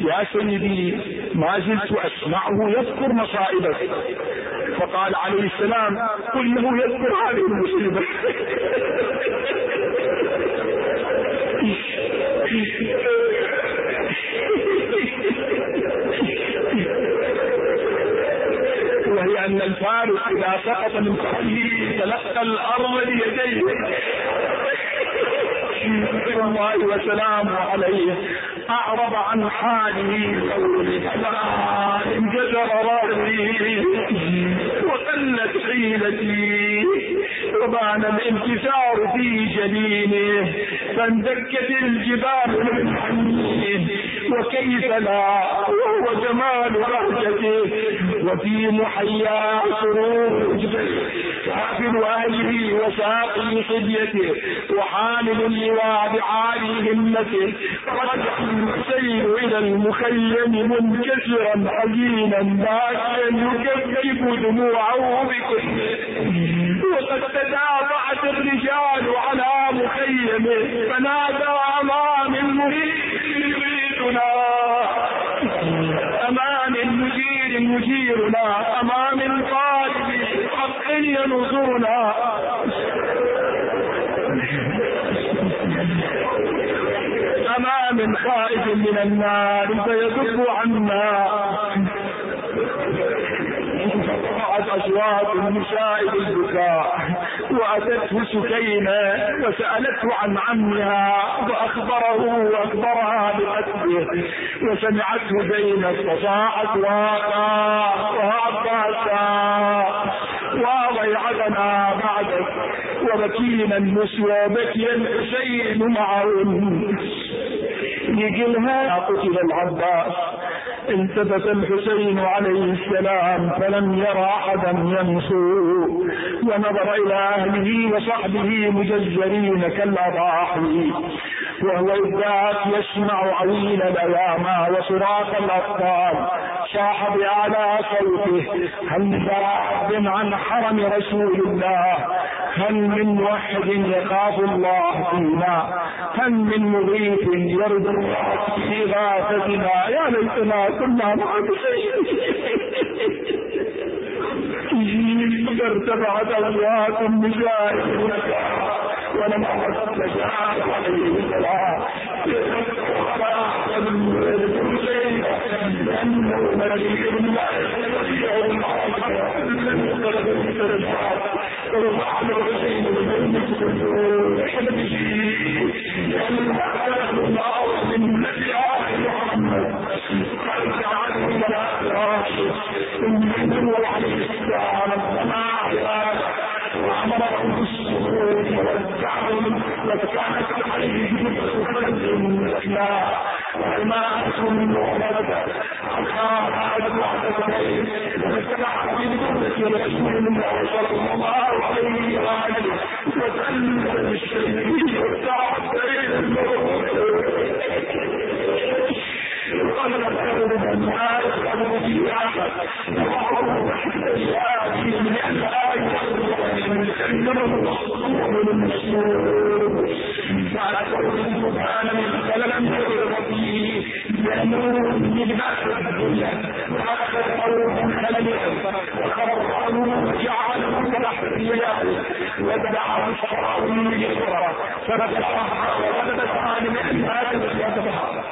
يا سيدي ما زلت أسمعه يذكر مصائبك فقال عليه السلام قل له يذكر هذه المصيبة. وهي أن الفارس إذا سقط من فخذه تلقى الأرض بيديه. الله وسلامه عليه أعرض عن حاله انجدر رأسي وقلت حيلتي وبان الانكسار في جبينه فاندكت الجبال من حنيه وكيف لا وهو جمال بهجته وفي محيا سرور. كافل اهله وساقي صبيته وحامل اللواء بعالي همته رجع الحسين إلى المخيم منكسرا حزينا باكيا يكذب دموعه بكل وقد تدافعت الرجال على مخيمه فنادى أمام المريد. يريدنا أمان المدير مجيرنا أمام القائد حق ينصرنا أمام خائف من النار فيذب عنا. رفعت اصوات النساء بالبكاء. وأتته سكينة وسألته عن عمها واخبره وأخبرها بقتله. وسمعته بين فصاحت واقا وعباسا وضيعتنا بعدك وبكينا النسوى بكي الحسين معهم يقلها قتل العباس. التفت الحسين عليه السلام فلم يرى أحدا يمشو ونظر إلى أهله وصحبه مجزرين كالأضاحي. وهو إذاك يسمع عويل الأيام وصراخ الأطفال صاح بأعلى صوته. هل من عن حرم رسول الله؟ هل من موحد يخاف الله فينا؟ هل من مغيث يرجو في غافتنا يا ليتنا كنا مع ارتفعت أصوات النساء ولم استجاب عليه السلام. لأنه ملك الله وعلى الحسين حبه لأنه أعلم الله من عليه السلام السماء وأمرهم بالسرور والتعاون وكانت عليه الإسلام وما أكون مغلبة أخاف وحدتين وفتح بالجنة رسول الله صلى الله عليه وآله وسلم بالشيء والتعب بين الموت قال خير من عاد في احد ياتي من الايه من المصدوق من المسلوب قوله سبحانه فلم يكن فيه ينور ببعث الدنيا وأكثر قوم خليلا وقرروا جعلوا تحت ودعوا الشرعون يسرا ففتحها وغلبت عن من هذا الشيطان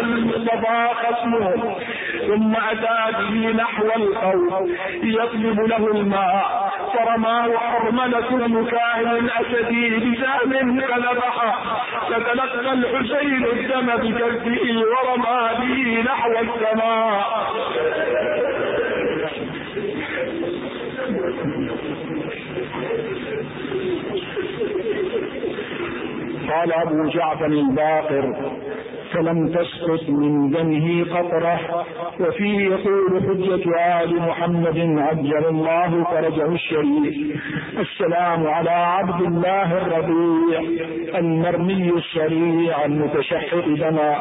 المصطفى خصمه ثم أتى به نحو القوم يطلب له الماء فرماه حرملة المكاهن الأسدي بسهم فذبحه فتلقى الحسين الدم بكفه ورمى به نحو السماء. قال أبو جعفر الباقر فلم تسقط من دمه قطرة. وفيه يقول حجة آل محمد عجل الله فرجه الشريف. السلام على عبد الله الربيع المرمي الشريع المتشحق دما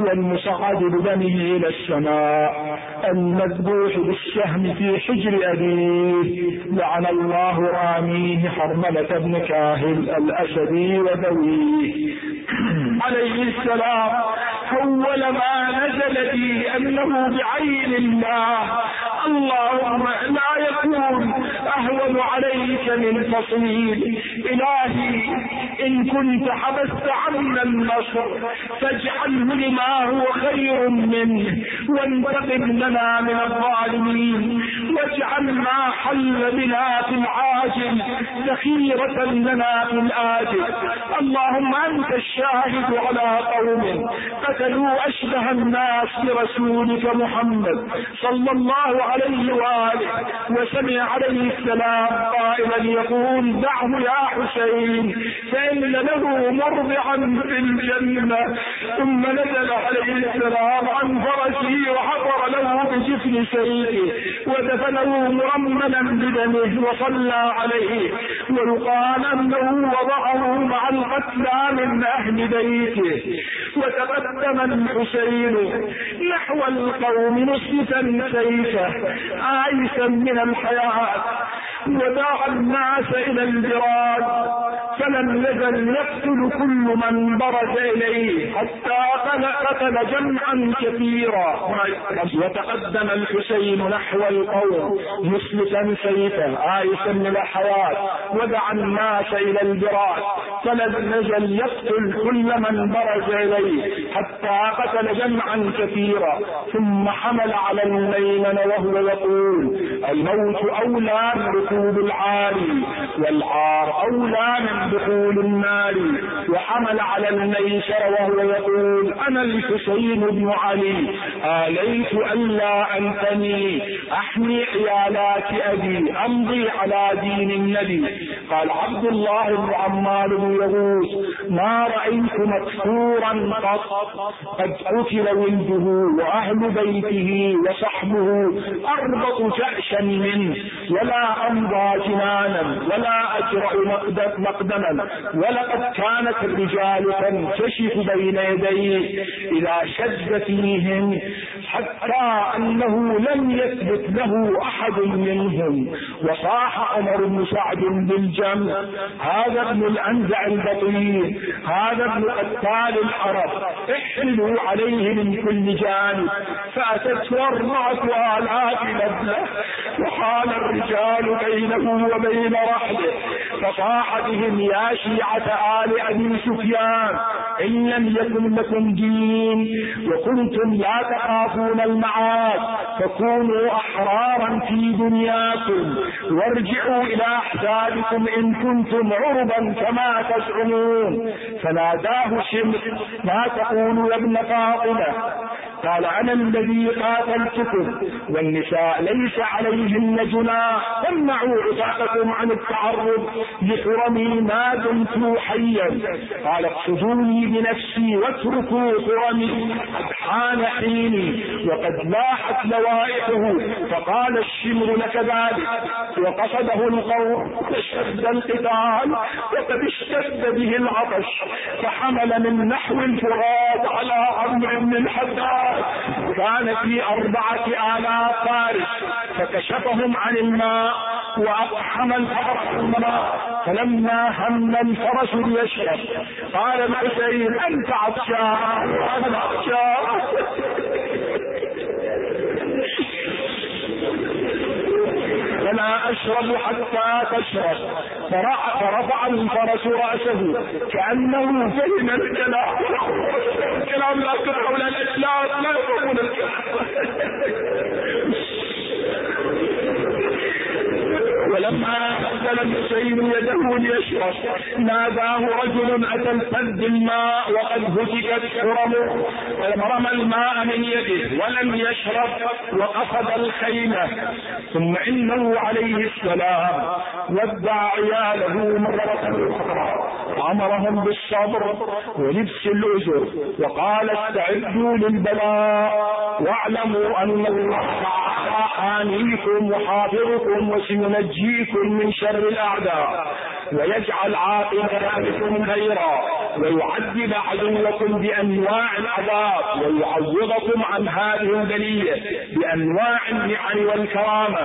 والمصعد بدمه إلى السماء المذبوح بالسهم في حجر أبيه. لعن الله راميه حرملة بن كاهل الأسدي وذويه. عليه السلام أول ما نزل به أنه بعين الله. اللهم لا يكون أهون عليك من تصوير إلهي إن كنت حبست عنا النصر فاجعله لما هو خير منه. وانتقم لنا من الظالمين. واجعل ما حل بنا في العاجل ذخيرة لنا في الآجل. اللهم أنت الشاهد على قوم قتلوا أشبه الناس برسولك محمد صلى الله عليه وآله وسمع عليه السلام قائلا يقول دعه يا حسين فإن له مرضعا في الجنة ثم نزل عليه السلام عن فرسه وحفر له بجفن سيفه ودفنه مرملا بدمه وصلى عليه ويقال أنه وضعه مع القتلى من أهل بيته. وتقدم الحسين. نحو القوم مسلفا سيفه عائسا من الحياة. ودعا الناس إلى البراد فلم يزل يقتل كل من برز إليه حتى قتل جمعا كثيرا. وتقدم الحسين نحو القوم مسلسا سيفه عائشا من الحياة. ودعا الناس إلى البراد فلم يزل يقتل كل من برز إليه حتى قتل جمعا كثيرا ثم حمل على الميمن وهو يقول الموت أولى من ركوب العالي والعار أولى من دخول النار. وحمل على الميسر وهو يقول أنا الحسين بن علي آليت الا انتني أحمي عيالات أبي أمضي على دين النبي. قال عبد الله بن عمال بن يغوث ما رأيت مكسورا قط قد قتل ولده وأهل بيته وصحبه أربط جأشا منه ولا أمضى جنانا ولا أجرأ مقدما ولقد كانت الرجال تنكشف بين يديه اذا شد فيهم حتى أنه لم يثبت له أحد منهم وصاح عمر بن سعد بالجمع. هذا ابن الأنزع البطيء هذا ابن قتال الحرب. احملوا عليه من كل جانب. فاتته اربعه الاف نبله وحال الرجال بينه وبين رحله. فصاح بهم يا شيعة آل أبي سفيان إن لم يكن لكم دين وكنتم لا تخافون المعاد فكونوا أحرارا في دنياكم. وارجعوا إلى أحزابكم إن كنتم عربا كما تزعمون. فناداه شمس ما تقول يا ابن فاطمة قال أنا الذي قاتلتكم والنساء ليس عليهن جناح تمنعوا عتاقكم عن التعرض لحرمي ما دمت حيا. قال اقصدوني بنفسي واتركوا حرمي. قد حان حيني وقد لاحت لوائحه. فقال الشمر لك ذلك. وقصده القوم فاشتد القتال وقد اشتد به العطش. فحمل من نحو الفرات على عمرو بن الحداد كان في أربعة آلاف فارس. فكشفهم عن الماء وأقحم الفرس الماء فلما هم الفرس ليشرب قال الحسين أنت عطشان. وأنا عطشان. فلا أشرب حتى تشرب. فرفع الفرس رأسه كأنه فهم الكلام. الكلام لا تدعون الاسلام لا يفهمون الكلام ولما أرسل الحسين يده ليشرب ناداه رجل أتى الفد الماء وقد هتكت حرمه رمى الماء من يده ولم يشرب وقصد الخيمة. ثم إنه عليه السلام ودع عياله مرة أخرى. أمرهم بالصبر ولبس الأزر وقال استعدوا للبلاء واعلموا أن الله حاميكم وحافظكم وسينجيكم من شر الأعداء ويجعل عاقبتكم خيرا ويعذب عدوكم بأنواع العذاب ويعوضكم عن هذه البلية بأنواع النعم والكرامة.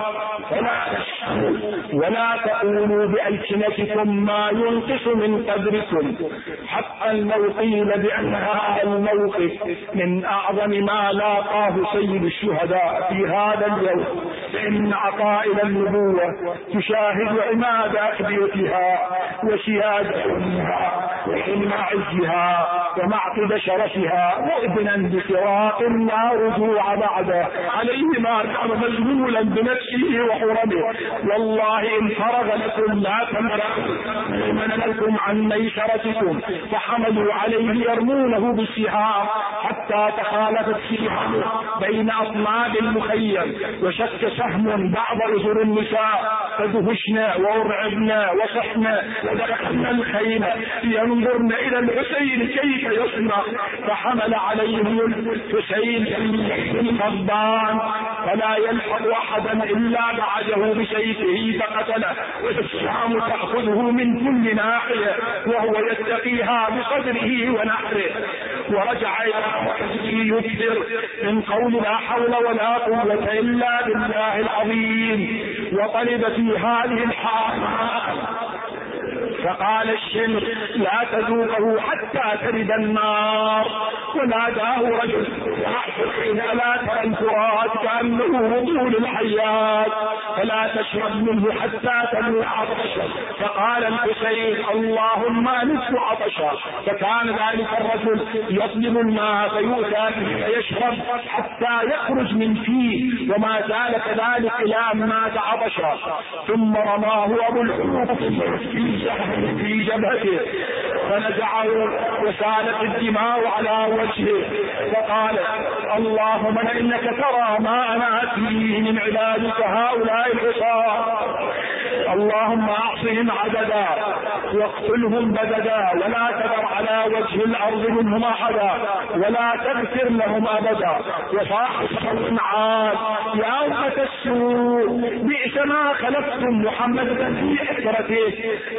فلا تشكروا ولا تقولوا بألسنتكم ما ينقص من قدركم حتى لو قيل بأن هذا الموقف من أعظم ما لاقاه سيد الشهداء في هذا اليوم. فإن عقائد النبوة تشاهد عماد أكبرتها وسياد حلمها وحلم عزها ومعقد شرفها مؤذنا بفراق لا رجوع بعده. عليه ما كان مشغولا بنفسه وحرمه. والله إن فرغ لكم لا تمرأوا من لكم عن ميسرتكم. فحملوا عليه يرمونه بالسهام حتى تخالفت سهام بين أطناب المخيم. وشك سهم بعض أذر النساء فدهشنا وارعبنا وصحنا ودخلنا الخيمة لينظرن إلى الحسين كيف يصنع فحمل عليه الحسين الفضان فلا يلحق أحدا إلا بعده بسيفه فقتله والسهام تأخذه من كل ناحية وهو يتقيها بقدره ونحره. ورجع وحده يكثر من قول لا حول ولا قوة إلا بالله. العظيم وطلب في هذه الحالة فقال الشمر لا تذوقه حتى ترد النار. وناداه رجل حين لا ترى الفرات كأنه بطول الحيات فلا تشرب منه حتى تنوي عطشا. فقال الحسين اللهم نصف عطشا. فكان ذلك الرجل يطلب الماء فيؤتى فيشرب حتى يخرج من فيه وما زال كذلك إلى مات عطشا. ثم رماه أبو الحروف في في جبهته. فنزعه وسالت الدماء على وجهه فقال اللهم إنك ترى ما أنا اتيه من عبادك هؤلاء العصاه اللهم أعصهم عددا واقتلهم بددا ولا تذر على وجه الأرض منهم أحدا ولا تغفر لهم أبدا. وصاح صوت عاد يا أمة السوء بئس ما خلفتم محمدا في حسرته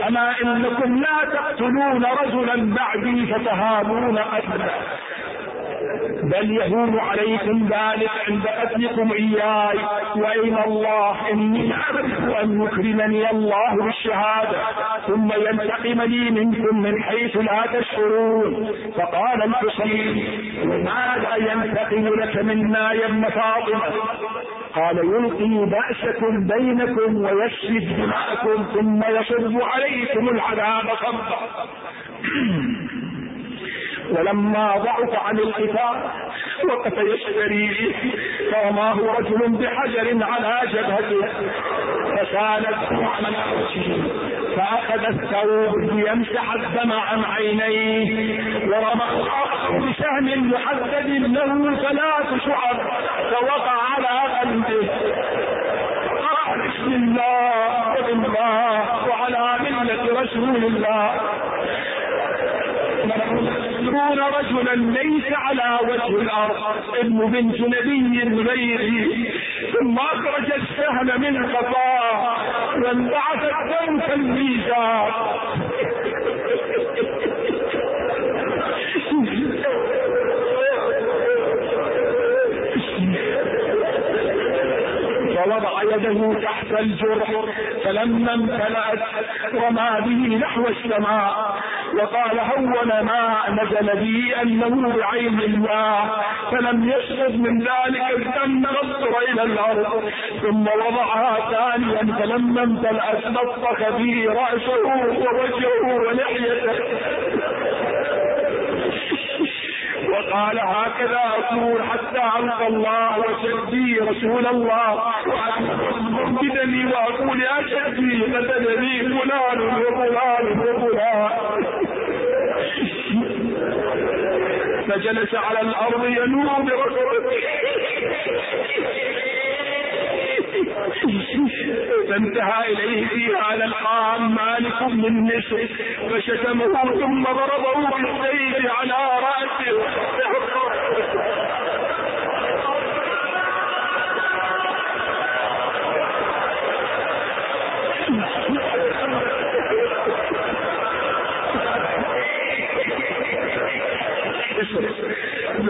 أما انكم لا تقتلون رجلا بعدي فتهابون قتله بل يهون عليكم ذلك عند قتلكم إياي وأين الله اني اعرف ان يكرمني الله بالشهادة ثم ينتقم لي منكم من حيث لا تشعرون. فقال الحسين ماذا ينتقم لك منا يا ابن فاطمة؟ قال يلقي بأسكم بينكم ويسفك دماءكم ثم يصب عليكم العذاب صبا ولما ضعف عن القتال وقف يشتري فرماه رجل بحجر على جبهته وجهه فأخذ الثوب ليمسح الدم عن عينيه ورمى بسهم محدد له ثلاث شعب فوقع على قلبه. بسم الله وبالله وعلى ملة رسول الله. يقتلون رجلا ليس على وجه الأرض ابن بنت نبي غيري ثم أخرج السهم من قفاه وانبعث الدم كالميزان فوضع يده تحت الجرح فلما امتلأت رمى به نحو السماء. وقال هون ما نزل بي أنه بعين الله فلم يسقط من ذلك الدم نصر إلى الأرض. ثم وضعها ثانيا فلما امتلأت نطق به رأسه ووجهه ولحيته. وقال هكذا أقول حتى ألقى الله وشدي رسول الله وأمدني وأقول يا شدي قتلني فلان وفلان وفلان. فجلس على الأرض ينوم برسوله فانتهى إليه في هذا الحال مالك من نصر فشتمه ثم ضربه بالسيف على رأسه.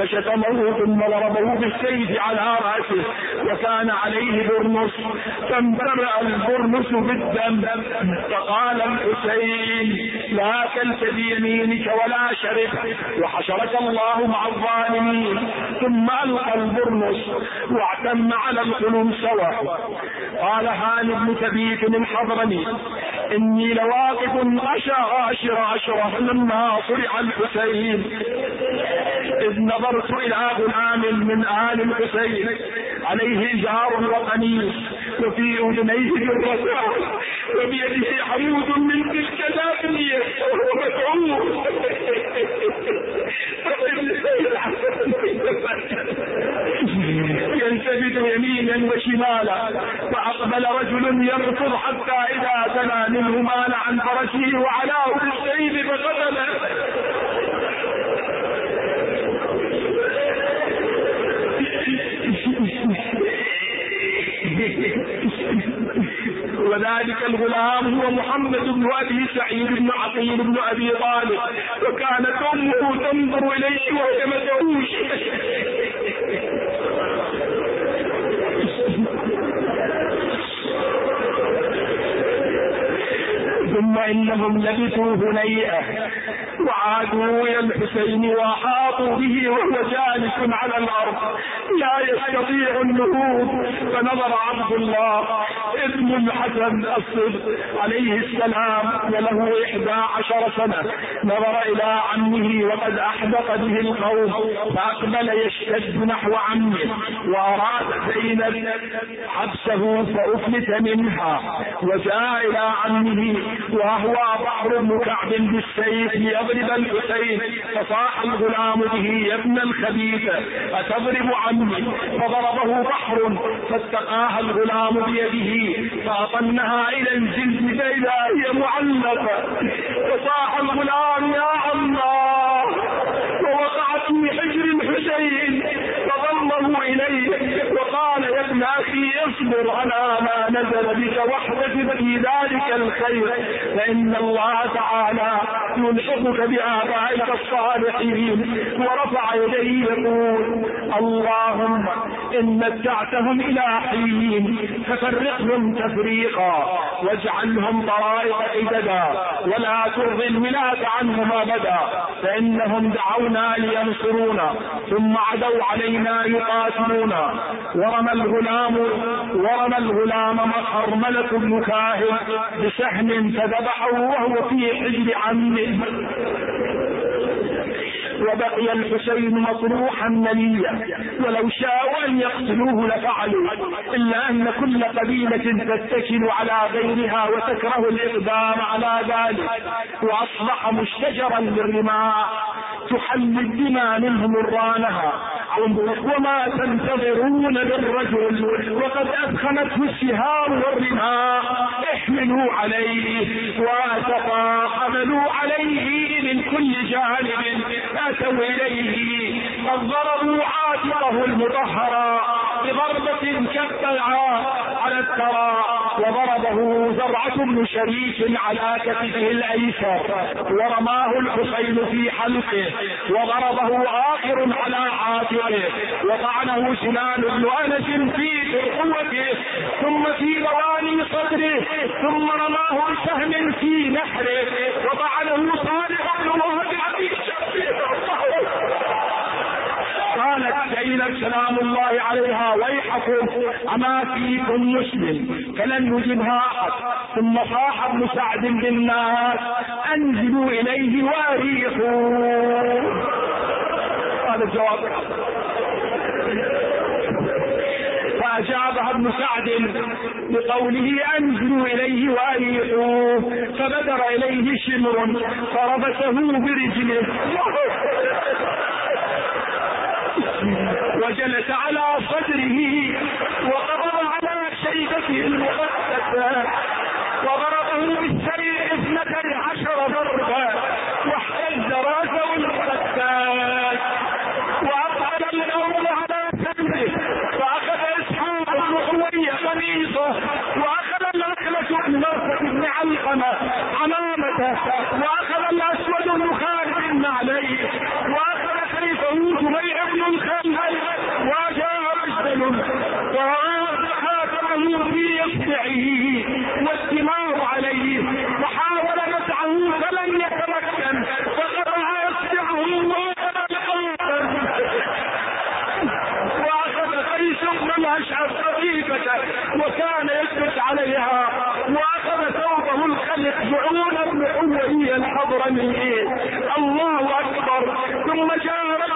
فشتمه ثم ضربه بالسيف على رأسه وكان عليه برنس فامتلأ البرنس بالدم. فقال الحسين لا أكلت بيمينك ولا شرف وحشرك الله مع الظالمين. ثم ألقى البرنس واعتم على القلنسوة. قال هاني بن ثبيت الحضرمي إني لواقف عاشر عشرة لما صرع الحسين. إذ نظرت إلى غلام من آل الحسين. عليه إزار وقميص وفي أذنيه جرة وبيده عمود من تلك الأبنية وهو مدعو يلتفت يمينا وشمالا فأقبل رجل يركض حتى إذا دنا منه مال عن فرسه وعلاه بالسيف فقتله وذلك الغلام هو محمد بن أبي سعيد بن عقيل بن أبي طالب وكانت أمه تنظر إليه وهو مدهوش ثم إنهم لبثوا هنيئه وعادوا إلى الحسين وأحاطوا به وهو جالس على الأرض. لا يستطيع النهوض. فنظر عبد الله ابن الحسن الصدق عليه السلام وله إحدى عشر سنة. نظر إلى عمه وقد أحدق به القوم فأقبل يشتد نحو عمه وأراد زينب حبسه فأفلت منها وجاء إلى عمه وهو بحر بن كعب بالسيف ليضرب الحسين؟ فصاح الغلام به يا ابن الخبيث أتضرب عمي فضربه بحر فاتقاها الغلام بيده فأطنها إلى الجلد فإذا هي معلقة. فصاح الغلام يا الله ووقعت في حجر الحسين فضمه إليه ابن أخي اصبر على ما نزل بك واحتسب في ذلك الخير. فإن الله تعالى يلحقك بآبائك الصالحين. ورفع يديه يقول اللهم إن متعتهم إلى حين ففرقهم تفريقا واجعلهم طرائق عددا ولا ترضي الولاة عنهم أبدا. فإنهم دعونا لينصرونا ثم عدوا علينا يقاتلونا. ورمى الغلام ورمى الغلام حرملة بن كاهن بسهم فذبحه وهو في حجر عمه وبقي الحسين مطروحا مليا. ولو شاءوا أن يقتلوه لفعلوا. إلا أن كل قبيلة تتكل على غيرها وتكره الاقدام على ذلك. وأصبح مشتجرا للرماء. تحل الدماء منه مرانها وما تنتظرون بالرجل وقد اثخنته السهام والرماء. احملوا عليه. وتقاحملوا عليه من كل جانب. اتوا إليه قد ضربوا عاتقه المطهرا بضربة كالطيعة على الثرى وضربه زرعة بن شريك على كتفه الأيسر ورماه الحسين في حلقه وضربه آخر على عاتقه وطعنه سنان بن أنس في ترقوته ثم في بواني صدره ثم رماه بسهم في نحره وطعنه صالح بن وهب ابي قالت زينب سلام الله عليها ويحكم أما فيكم مسلم فلن يجبها أحد. ثم صاح ابن سعد بالناس أنزلوا إليه واريحوا. هذا الجواب. فأجابها ابن سعد بقوله أنزلوا إليه وأريحوه فبدر إليه شمر فربسه برجله. وجلس على صدره وقبض على شيبته المقدسة وضربه بالسيف اثنتي عشر ضربة واحتز راسه المقدس وأقبل الأرض على سنده فأخذ إسحاق بن حوية قميصه وأخذ الأخلة بن بن علقمة عمامته وأخذ الأسود بن خالد عليه وأخذ اللہ اکبر تم مجھے